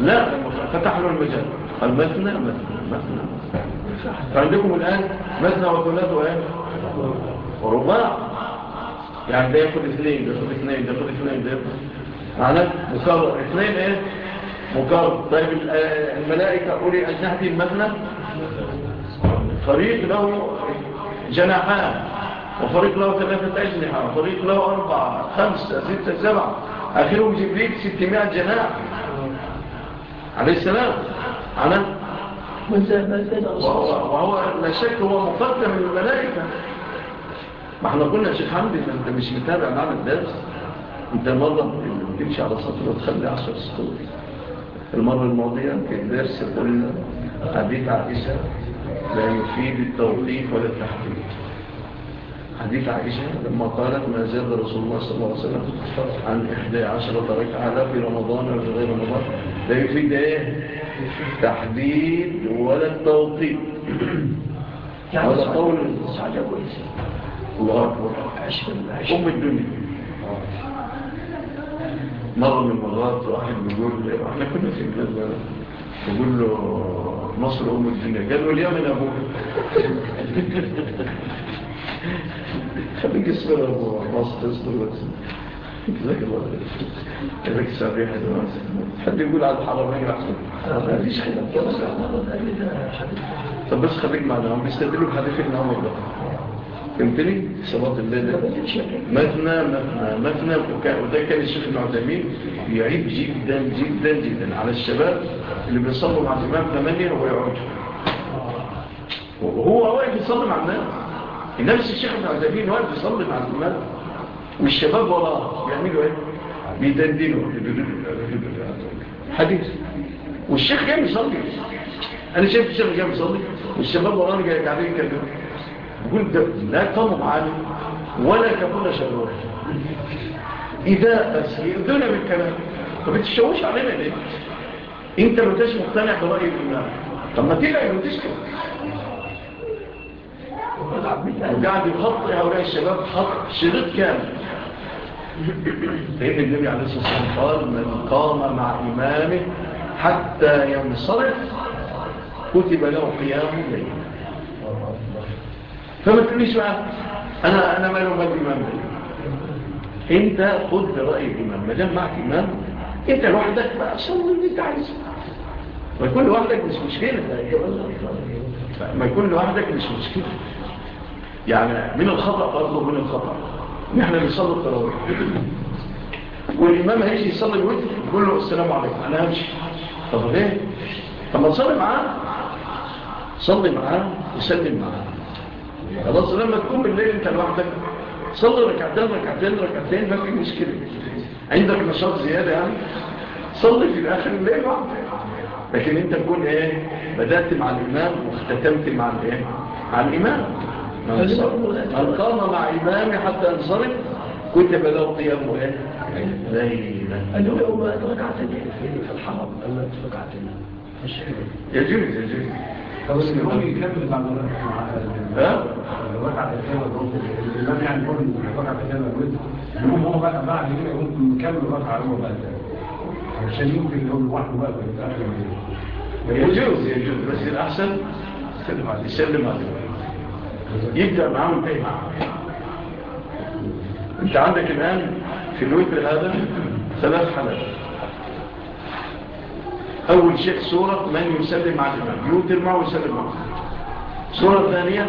A: لا فتح له المجال. قال مثنى مثنى فعندكم الآن مثنى وثلاث وآن ورباع. يعني ده يأخذ اثنين ده يأخذ اثنين ده يأخذ اثنين ده معناه مكارب اثنين إيه؟ مكارب طيب الملائكة أولي أجنحتي المثنى فريق له جناحان وفريق له ثلاثة أجنحة وفريق له أربعة خمسة ستة سبعة. آخرهم جبريك ستمائة جناح. عليه السلام. على؟ وهو لا شك هو مقدم الملائكة ما إحنا قلنا يا شيخ حمدي أنت مش متابع معنا الدرس أنت المرة اللي بتمشي على السطر وتخلي عشر سطور المرة الماضية كان درس قلنا حديث عائشة لا يفيد التوقيف ولا التحديد حديث عائشة لما قالت ما زال رسول الله صلى الله عليه وسلم عن 11 ركعة لا في رمضان ولا في غير رمضان. لا يفيد إيه؟ تحديد ولا التوقيت. ولا قول. سعجة كويسة الله أكبر. أم الدنيا. مرة من المرات واحد بيقول إحنا كنا في الجنة. بيقول له مصر أم الدنيا. قال له اليمن أبوك. [LAUGHS] خليك اسمنا ابو عباس تصدر جزاك الله خير السابع حد يقول على الحرمين احسن ما فيش حد طب بس خليك معنا بيستدلوا بحديث ابن عمر ده فهمتني صلاه الليل مثنى مثنى مثنى وده كان الشيخ العثيمين يعيب جدا جدا جدا على الشباب اللي بيصلوا مع الامام 8 ويقعدوا وهو واقف يصلي مع الناس نفس الشيخ ابن عزبين وقت يصلي مع الزمان والشباب وراه بيعملوا إيه؟ بيدندنوا. حديث. والشيخ جاي يصلي. أنا شايف الشيخ جاي يصلي. والشباب وراه جاي قاعدين يكلموا بقول ده لا طمع عالم ولا كبنا شباب. إذا اسيدونا بالكلام. ما بتشوش علينا ليه؟ أنت ما انتش مقتنع برأي الإمام. طب ما تيجي ما تشكر يعني خط يا هؤلاء الشباب خط شريط كامل. لأن النبي عليه الصلاة والسلام قال من قام مع إمامه حتى ينصرف كتب له قيام الليل. فما تقوليش بقى أنا أنا ماله مال إمام أنت خد رأي الإمام. ما دام معك إمام أنت لوحدك بقى صلي اللي أنت عايزه. ما يكون لوحدك مش مشكلة. ما يكون لوحدك مش مشكلة. يعني من الخطأ برضه من الخطأ. ان إحنا التراويح والإمام هيجي يصلي الوتر يقول له السلام عليكم. أنا همشي. طب ليه؟ طب ما تصلي معاه. صلي معاه وسلم معاه. خلاص لما تكون بالليل أنت لوحدك. صلي ركعتين ركعتين ركعتين ما في مشكلة. عندك نشاط زيادة يعني؟ صلي في الآخر الليل لوحدك. لكن أنت تكون إيه؟ بدأت مع الإمام واختتمت مع الإيه؟ مع الإمام. ما من قام مع إمامي حتى انصرف. كنت له قيامه ليلة
B: قال له يوم أنا وقعتني في الحرم قال له وقعتني
A: يجوز يجوز
E: عشان يمكن لو الواحد بقى يتأخر
A: يجوز يجوز. بس الأحسن سلم عليه سلم عليه. يبدأ معاهم تاني انت عندك الآن في الوتر هذا ثلاث حالات أول شيء صورة من يسلم مع الإمام يوتر معه ويسلم معه صورة ثانية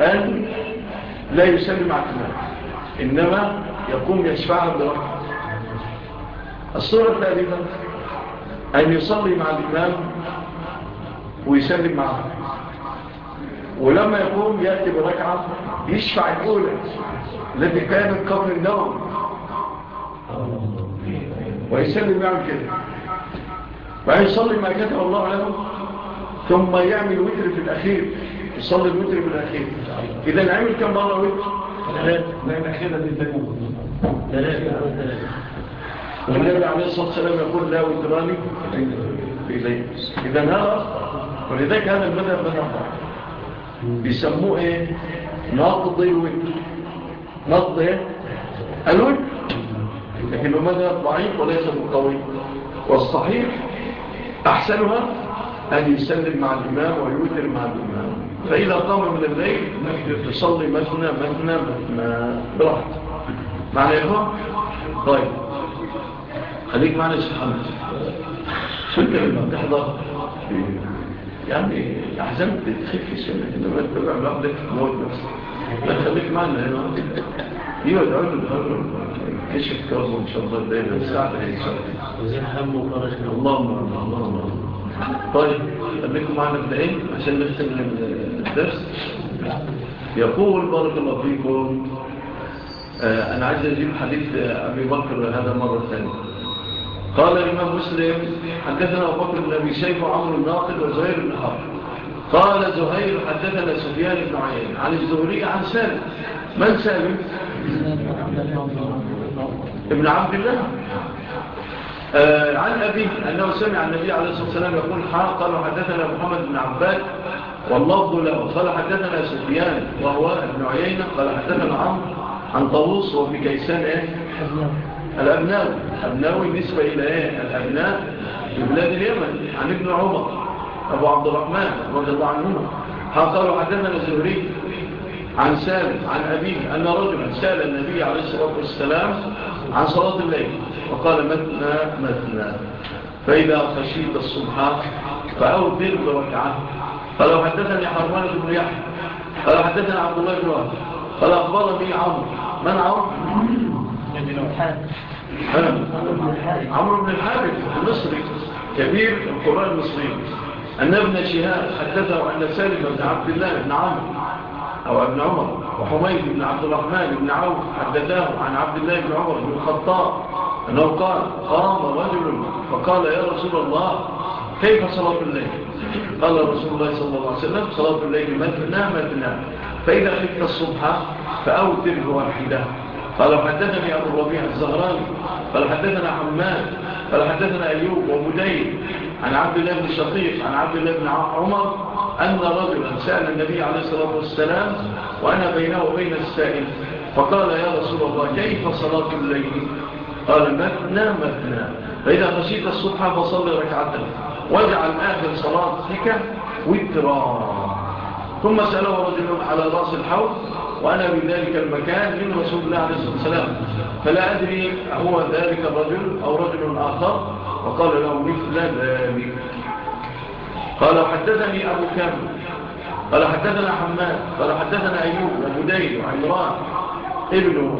A: أن لا يسلم مع الإمام إنما يقوم يشفعها براحة الصورة الثالثة أن يصلي مع الإمام ويسلم معه ولما يقوم يأتي بركعة يشفع الأولى التي كانت قبل النوم. ويسلم يعمل كده. ويصلي ما كتب الله له ثم يعمل وتر في الأخير. يصلي الوتر في الأخير. إذا نعمل كم مرة وتر؟ ثلاثة.
E: ثلاثة ثلاثة دي
B: ثلاثة.
A: والنبي عليه الصلاة والسلام يقول لا وتراني في ليل إذا هذا ولذلك هذا المذهب مذهب بيسموه إيه؟ نقض الود نقض إيه؟ الود لكنه ماذا ضعيف وليس مقوي. والصحيح أحسنها أن يسلم مع الإمام ويوتر مع الإمام. فإذا قام من الليل تصلي مثنى مثنى مثنى براحت معنى إخوة؟ طيب. خليك معنى سبحانه سنة لما تحضر. يعني أحزانك تخف في السنة إنه ما تبقى لوحدك موت نفسك لا تخليك معنا. هنا يقعد عدو الهرب كشف كوزه إن شاء الله دايما ساعة. إن شاء الله
B: وزين الله الله
A: الله الله طيب خليكم معنا بدأين عشان نختم الدرس. يقول بارك الله فيكم آه، أنا عايز أجيب حديث أبي بكر هذا مرة ثانية. قال الإمام مسلم حدثنا أبو بكر بن أبي شيف وعمر الناقد وزهير بن حرب. قال زهير حدثنا سفيان بن عيان عن الزهري عن سالم. من سالم؟ ابن عبد الله. آه، عن أبي أنه سمع النبي عليه الصلاة والسلام يقول حق قال حدثنا محمد بن عباد واللفظ له. قال حدثنا سفيان وهو ابن عيينة. قال حدثنا عمر عن طووس وفي كيسان إيه؟ الأبناء. الأبناء بالنسبة إلى إيه؟ الأبناء في بلاد اليمن. عن ابن عمر أبو عبد الرحمن رضي الله عنهما قالوا حدثنا زهري عن سالم عن أبيه أن رجلا سأل النبي عليه الصلاة والسلام عن صلاة الليل وقال متنا متنا. فإذا خشيت الصبح فأودر بركعه فلو حدثني حرمان بن يحيى. فلو حدثني عبد الله بن وهب فلو أخبرني عمرو. من عمرو؟ بن الحارث. عمرو بن الحارث المصري كبير القراء المصريين. أن ابن شهاب حدثه أن سالم بن عبد الله بن عمرو أو ابن عمر وحميد بن عبد الرحمن بن عوف حدثاه عن عبد الله بن عمر بن الخطاب أنه قال قام رجل فقال يا رسول الله كيف صلاة الليل؟ قال رسول الله صلى الله عليه وسلم صلاة الليل مثنى مثنى فإذا خفت الصبح فأوتره واحدة قال حدثني أبو الربيع الزهراني قال حدثنا حمان قال حدثنا أيوب ومدين عن عبد الله بن الشقيق عن عبد الله بن عمر أن رجلا سأل النبي عليه الصلاة والسلام وأنا بينه وبين السائل فقال يا رسول الله كيف صلاة الليل؟ قال مثنى مثنى فإذا خشيت الصبح فصل ركعتك واجعل آخر صلاتك وترا. ثم سأله رجل على رأس الحوض وأنا من ذلك المكان من رسول الله عليه الصلاة والسلام. فلا أدري هو ذلك الرجل أو رجل آخر؟ وقال له مثل ذلك. قال حدثني أبو كامل. قال حدثنا حماد. قال حدثنا أيوب وجديد وعمران ابن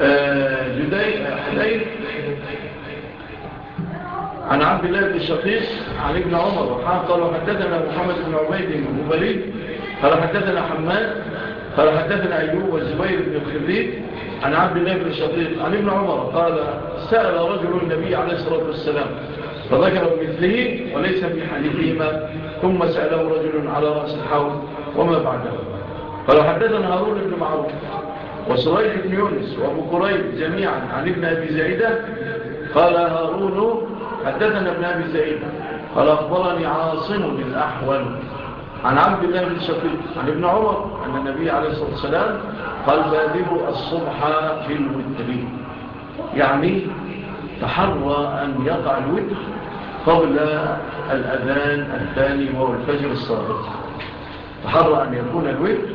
A: آه، جديد آه، حديد. عن عبد الله بن الشقيص عن ابن عمر. قال حدثنا محمد بن عبيد المبليد قال حدثنا حماد. قال حدثنا أيوب والزبير بن الخريج عن عبد الله بن شقيق عن ابن عمر قال سأل رجل النبي عليه الصلاة والسلام فذكر بمثله وليس في حديثهما ثم سأله رجل على رأس الحول وما بعده؟ قال حدثنا هارون بن معروف وصريح بن يونس وأبو قريب جميعا عن ابن أبي زايدة قال هارون حدثنا ابن أبي زايدة قال أخبرني عاصم الأحول. عن عبد الله بن شقيق عن ابن عمر أن النبي عليه الصلاة والسلام قال بادروا الصبح في الوتر يعني تحرى أن يقع الوتر قبل الأذان الثاني وهو الفجر الصادق. تحرى أن يكون الوتر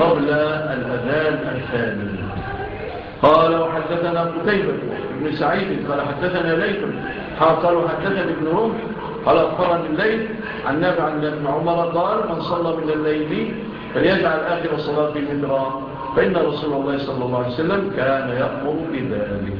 A: قبل الأذان الثاني. قال وحدثنا قتيبة بن سعيد قال حدثنا ليكم قالوا حدثنا ابن رمح قال أخبرني الليل عن نافع عن عمر قال من صلى من الليل فليجعل آخر صلاة بالمدراء فإن رسول الله صلى الله عليه وسلم كان يأمر بذلك.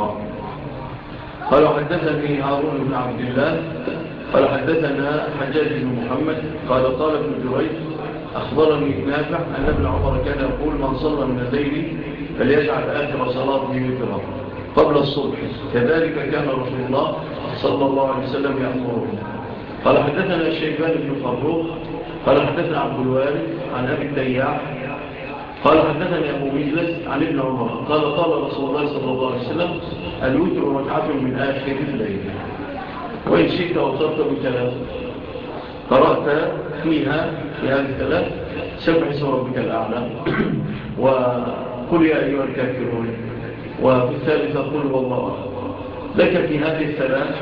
A: الله قال حدثني هارون بن عبد الله قال حدثنا حجاج بن محمد قال قال ابن جريج أخبرني نافع أن ابن عمر كان يقول من صلى من الليل فليجعل آخر صلاة يوترا قبل الصبح. كذلك كان رسول الله صلى الله عليه وسلم يأمرهم قال حدثنا الشيبان بن فروخ قال حدثنا عبد الوارد عن أبي التياح قال حدثني أبو مجلس عن ابن عمر. قال قال رسول الله صلى الله عليه وسلم الوتر ركعة من آخر الليل. وإن شئت أوصلت بثلاث. قرأت فيها في هذه الثلاث سبح اسم الأعلى. وقل يا أيها الكافرون. وفي الثالثة قل والله لك في هذه الثلاث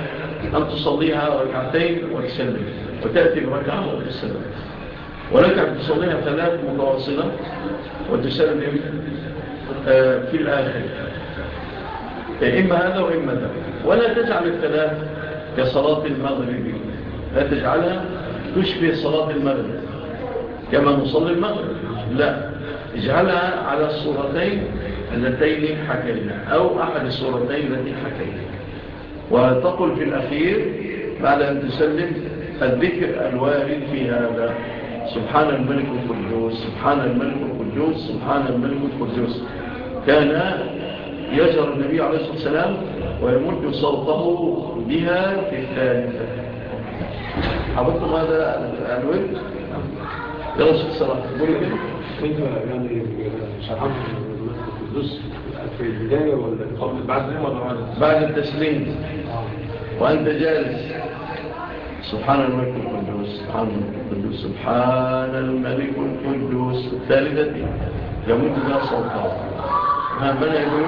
A: أن تصليها ركعتين وتسلم. وتأتي بركعة وتسلم. ولك أن تصليها ثلاث متواصلة وتسلم آه، في الآخر. إيه، إما هذا وإما ذا ولا تجعل الثلاث كصلاة المغرب. لا تجعلها تشبه صلاة المغرب. كما نصلي المغرب. لا. اجعلها على الصورتين اللتين حكينا أو أحد الصورتين التي حكينا. وتقل في الأخير بعد أن تسلم الذكر الوارد في هذا. سبحان الملك القدوس سبحان الملك القدوس سبحان الملك القدوس. كان يجر النبي عليه الصلاة والسلام ويمد صوته بها في الثالثة. حبطتم هذا الود يلا شيخ صلاح قولوا كده
E: يعني شرحان الملك القدوس؟ في البداية ولا قبل؟ بعد التسليم ولا بعد
A: التسليم. وأنت جالس. سبحان الملك القدوس سبحان الملك القدوس سبحان الملك القدوس. الثالثة دي يموت بها صوتها ها من يقول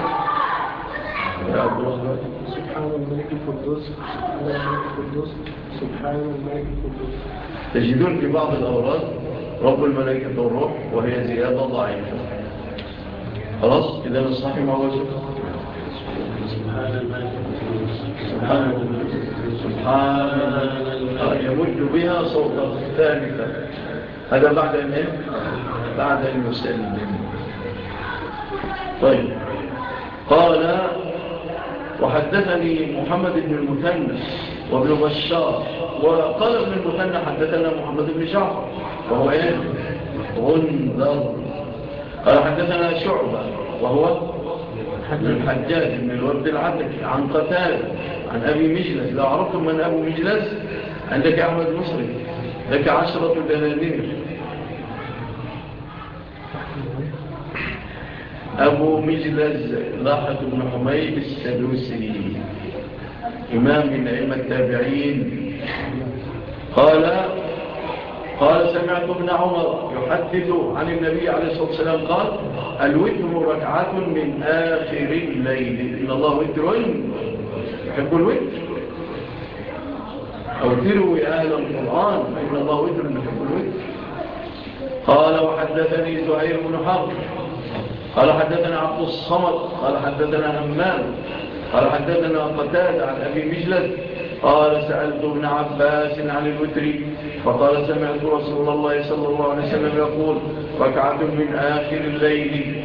A: يا عبد الله
C: سبحان الملك القدوس سبحان الملك القدوس سبحان الملك القدوس.
A: تجدون في بعض الأوراد رب الملائكة والروح وهي زيادة ضعيفة. خلاص؟ كده الصحيح ما هو
E: سبحان الملك القدوس
A: سبحان الملك القدوس. سبحان الملك القدوس يمد بها صوتا ثالثا هذا بعد أن بعد أن يسلم طيب. قال وحدثني محمد بن المثنى وابن بشار. وقال ابن المثنى حدثنا محمد بن شعر وهو إيه؟ غندر. قال حدثنا شعبة. وهو الحجاج بن الورد العدد عن قتال عن أبي مجلس. لا عرفتم من أبو مجلس عندك أحمد مصري لك عشرة دنانير. أبو مجلز لاحة بن حميد السلوسي إمام من أئمة التابعين. قال قال سمعت ابن عمر يحدث عن النبي عليه الصلاة والسلام قال الوتر ركعة من آخر الليل. إن الله وتر يحب الوتر. أوتروا يا أهل القرآن فإن الله وتر من الوتر. قال وحدثني زهير بن حرب. قال حدثنا عبد الصمد. قال حدثنا همام. قال حدثنا قتاد عن أبي مجلد. قال سألت ابن عباس عن الوتر فقال سمعت رسول الله صلى الله عليه وسلم يقول ركعة من آخر الليل.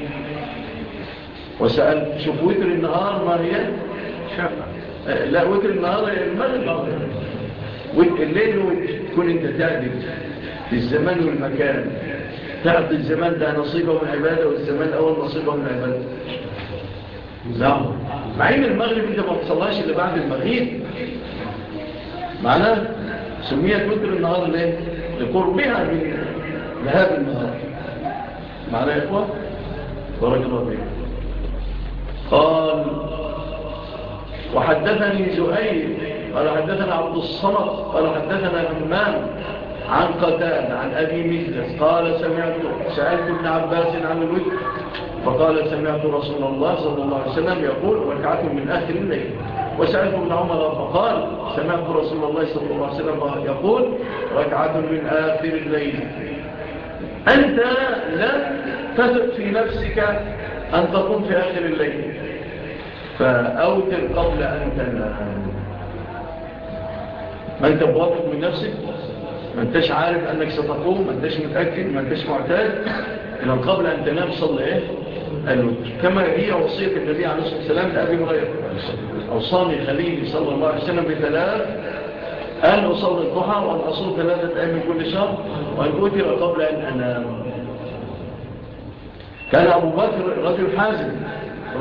A: وسألت شوف وتر النهار ماريا شفع لا وتر النهار المغرب. والليل تكون انت تعبد في الزمان والمكان. تعطي الزمان ده نصيبه من عبادة والزمان أول نصيبه من عبادة. نعم معين المغرب انت ما تصلاش اللي بعد المغرب. معناه سميت مثل النهار ليه؟ لقربها من ذهاب النهار. معناه يا إخوة؟ بارك الله فيك. قال وحدثني زؤيد قال حدثنا عبد الصمد قال حدثنا همام عن قتال عن أبي مجلس قال سمعت سألت ابن عباس عن الوجه فقال سمعت رسول الله صلى الله عليه وسلم يقول وكعت من آخر الليل. وسألت ابن عمر فقال سمعت رسول الله صلى الله عليه وسلم يقول ركعة من آخر الليل. أنت لم تثق في نفسك أن تقوم في آخر الليل فأوتر قبل أن تنام. ما انت بواطن من نفسك ما انتش عارف انك ستقوم ما انتش متأكد ما انتش معتاد. لو قبل أن تنام صلي إيه؟ الوتر كما هي وصية النبي عليه الصلاة والسلام لأبي مريم أوصاني خليلي صلى الله عليه وسلم بثلاث. أن أصلي الضحى وأن أصول ثلاثة أيام من كل شهر وأن أتر قبل أن أنام. كان أبو بكر رجل حازم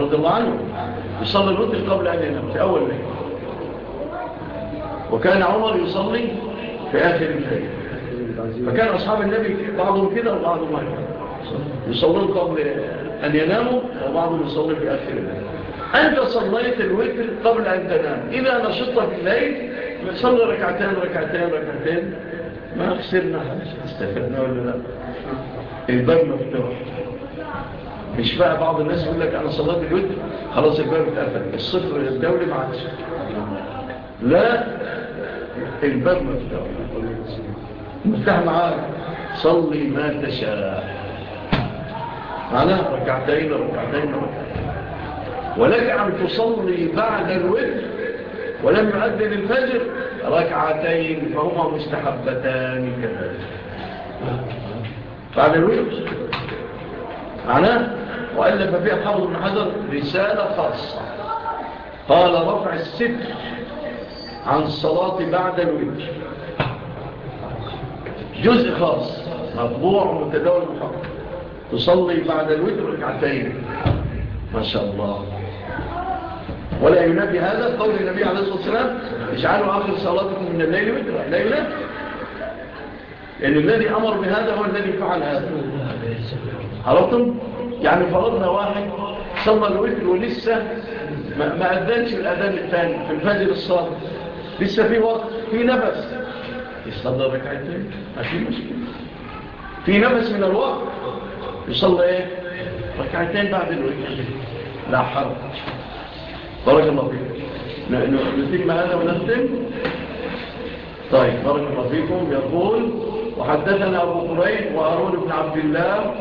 A: رضي الله عنه يصلي الوتر قبل أن ينام في أول ليل وكان عمر يصلي في آخر الليل فكان أصحاب النبي بعضهم كده وبعضهم يصلون قبل أن يناموا وبعضهم يصلي في آخر الليل أنت صليت الوتر قبل أن تنام. إذا نشطت في الليل صلي ركعتين ركعتين ركعتين. ما خسرنا. حاجة استفدنا ولا لا؟ الباب مفتوح. مش بقى بعض الناس يقول لك أنا صليت الوتر خلاص الباب اتقفل. الصفر الدولي ما عادش. لا. الباب مفتوح مفتوح معاك صلي ما تشاء. على ركعتين ركعتين ركعتين ولك أن تصلي بعد الوتر ولم يؤذن الفجر ركعتين فهما مستحبتان كذلك. بعد الوتر. معناه وألف فيها حفظ بن حجر رسالة خاصة. قال رفع الستر. عن الصلاة بعد الوتر. جزء خاص مطبوع متداول محقق تصلي بعد الوتر ركعتين. ما شاء الله. ولا ينافي هذا قول النبي عليه الصلاة والسلام اجعلوا آخر صلاتكم من الليل وتر لا. ينبي لأن الذي أمر بهذا هو الذي فعل هذا. عرفتم؟ يعني فرضنا واحد صلى الوتر ولسه ما أذنش الأذان الثاني في الفجر الصادق لسه في وقت في نفس يصلى ركعتين ماشي مشكلة في نفس من الوقت يصلى إيه ركعتين بعد الوقت لا حرج بارك الله فيك نتم هذا ونختم طيب بارك الله فيكم. يقول وحدثنا أبو قريب وأرون بن عبد الله.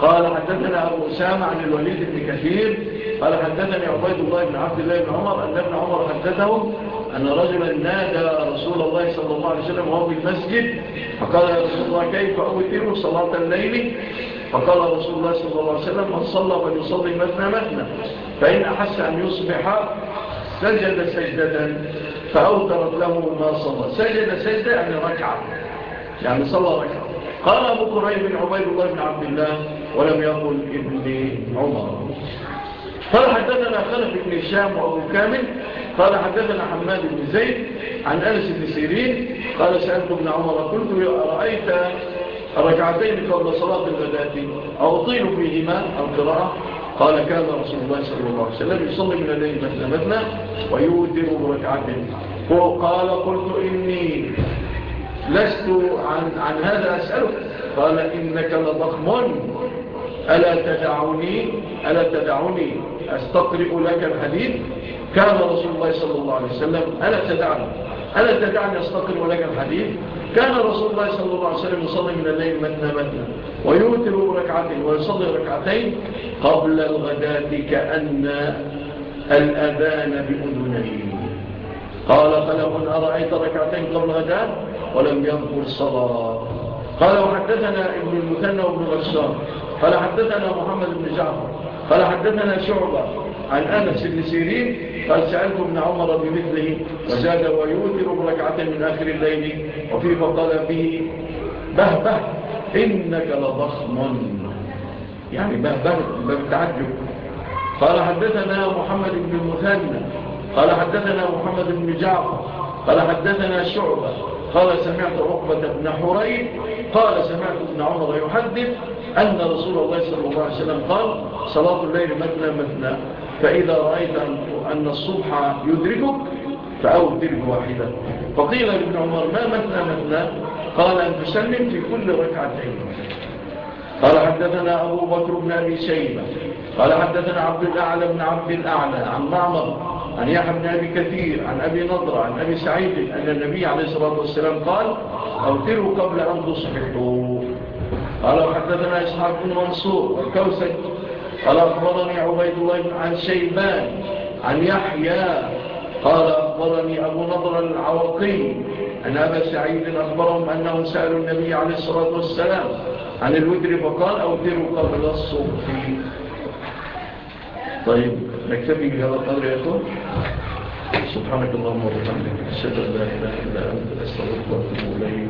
A: قال حدثنا أبو أسامة عن الوليد بن كثير. قال حدثني عبيد الله بن عبد الله بن عمر أن ابن عمر حدثهم أن رجلا نادى رسول الله صلى الله عليه وسلم وهو في المسجد فقال يا رسول الله كيف أوتر صلاة الليل؟ فقال رسول الله صلى الله عليه وسلم من صلى فليصلي مثنى مثنى فإن أحس أن يصبح سجد سجدة فأوترت له ما صلى. سجد سجدة يعني ركعة يعني صلى ركعة. قال أبو كريم عبيد الله بن عبد الله ولم يقل ابن عمر. قال حدثنا خلف بن هشام وابو كامل قال حدثنا حماد بن زيد عن أنس بن سيرين قال سألت ابن عمر قلت رايت ركعتين قبل صلاة الغداة؟ أوطيل فيهما القراءة؟ قال كان رسول الله صلى الله عليه وسلم يصلي من الليل مثل مثنى ويوتر بركعتين وقال قلت إني لست عن, عن هذا أسألك. قال إنك لضخم. ألا تدعوني؟ ألا تدعوني؟ أستقرئ لك الحديث؟ كان رسول الله صلى الله عليه وسلم ألا تدعني؟ ألا تدعني أستقرئ لك الحديث؟ كان رسول الله صلى الله عليه وسلم يصلي من الليل منا منا ويوتر ركعتين ويصلي ركعتين قبل الغداة كأن الأذان بأذنه قال فلو أرأيت ركعتين قبل الغداة ولم ينفر صلاة. قال وحدثنا ابن المثنى وابن غسان قال حدثنا محمد بن جعفر قال حدثنا شعبة عن أنس بن سيرين قال سألت ابن عمر بمثله وزاد ويؤثر بركعة من آخر الليل وفي فقال به بهبه إنك لضخم. يعني بهبه بتعجب قال حدثنا محمد بن المثنى قال حدثنا محمد بن جعفر قال حدثنا شعبة قال سمعت عقبة بن حريب قال سمعت ابن عمر يحدث أن رسول الله صلى الله عليه وسلم قال صلاة الليل مثنى مثنى فإذا رأيت أن الصبح يدركك فأول تلك واحدة. فقيل لابن عمر ما مثنى مثنى قال أن تسلم في كل ركعتين. قال حدثنا أبو بكر بن أبي شيبة. قال حدثنا عبد الأعلى بن عبد الأعلى عن معمر عن يحيى بن أبي كثير عن أبي نضر عن أبي سعيد أن النبي عليه الصلاة والسلام قال أوتروا قبل أن تصبحوا. قال حدثنا إسحاق بن منصور والكوسج قال أخبرني عبيد الله عن شيبان عن يحيى. قال أخبرني أبو نظر العواقين أن أبا سعيد أخبرهم أنهم سألوا النبي عليه الصلاة والسلام عن الودر فقال أودر قبل الصبح. طيب نكتفي بهذا القدر يا أخوة سبحانك اللهم وبحمدك أشهد أن لا إله إلا أنت أستغفرك وأتوب إليك.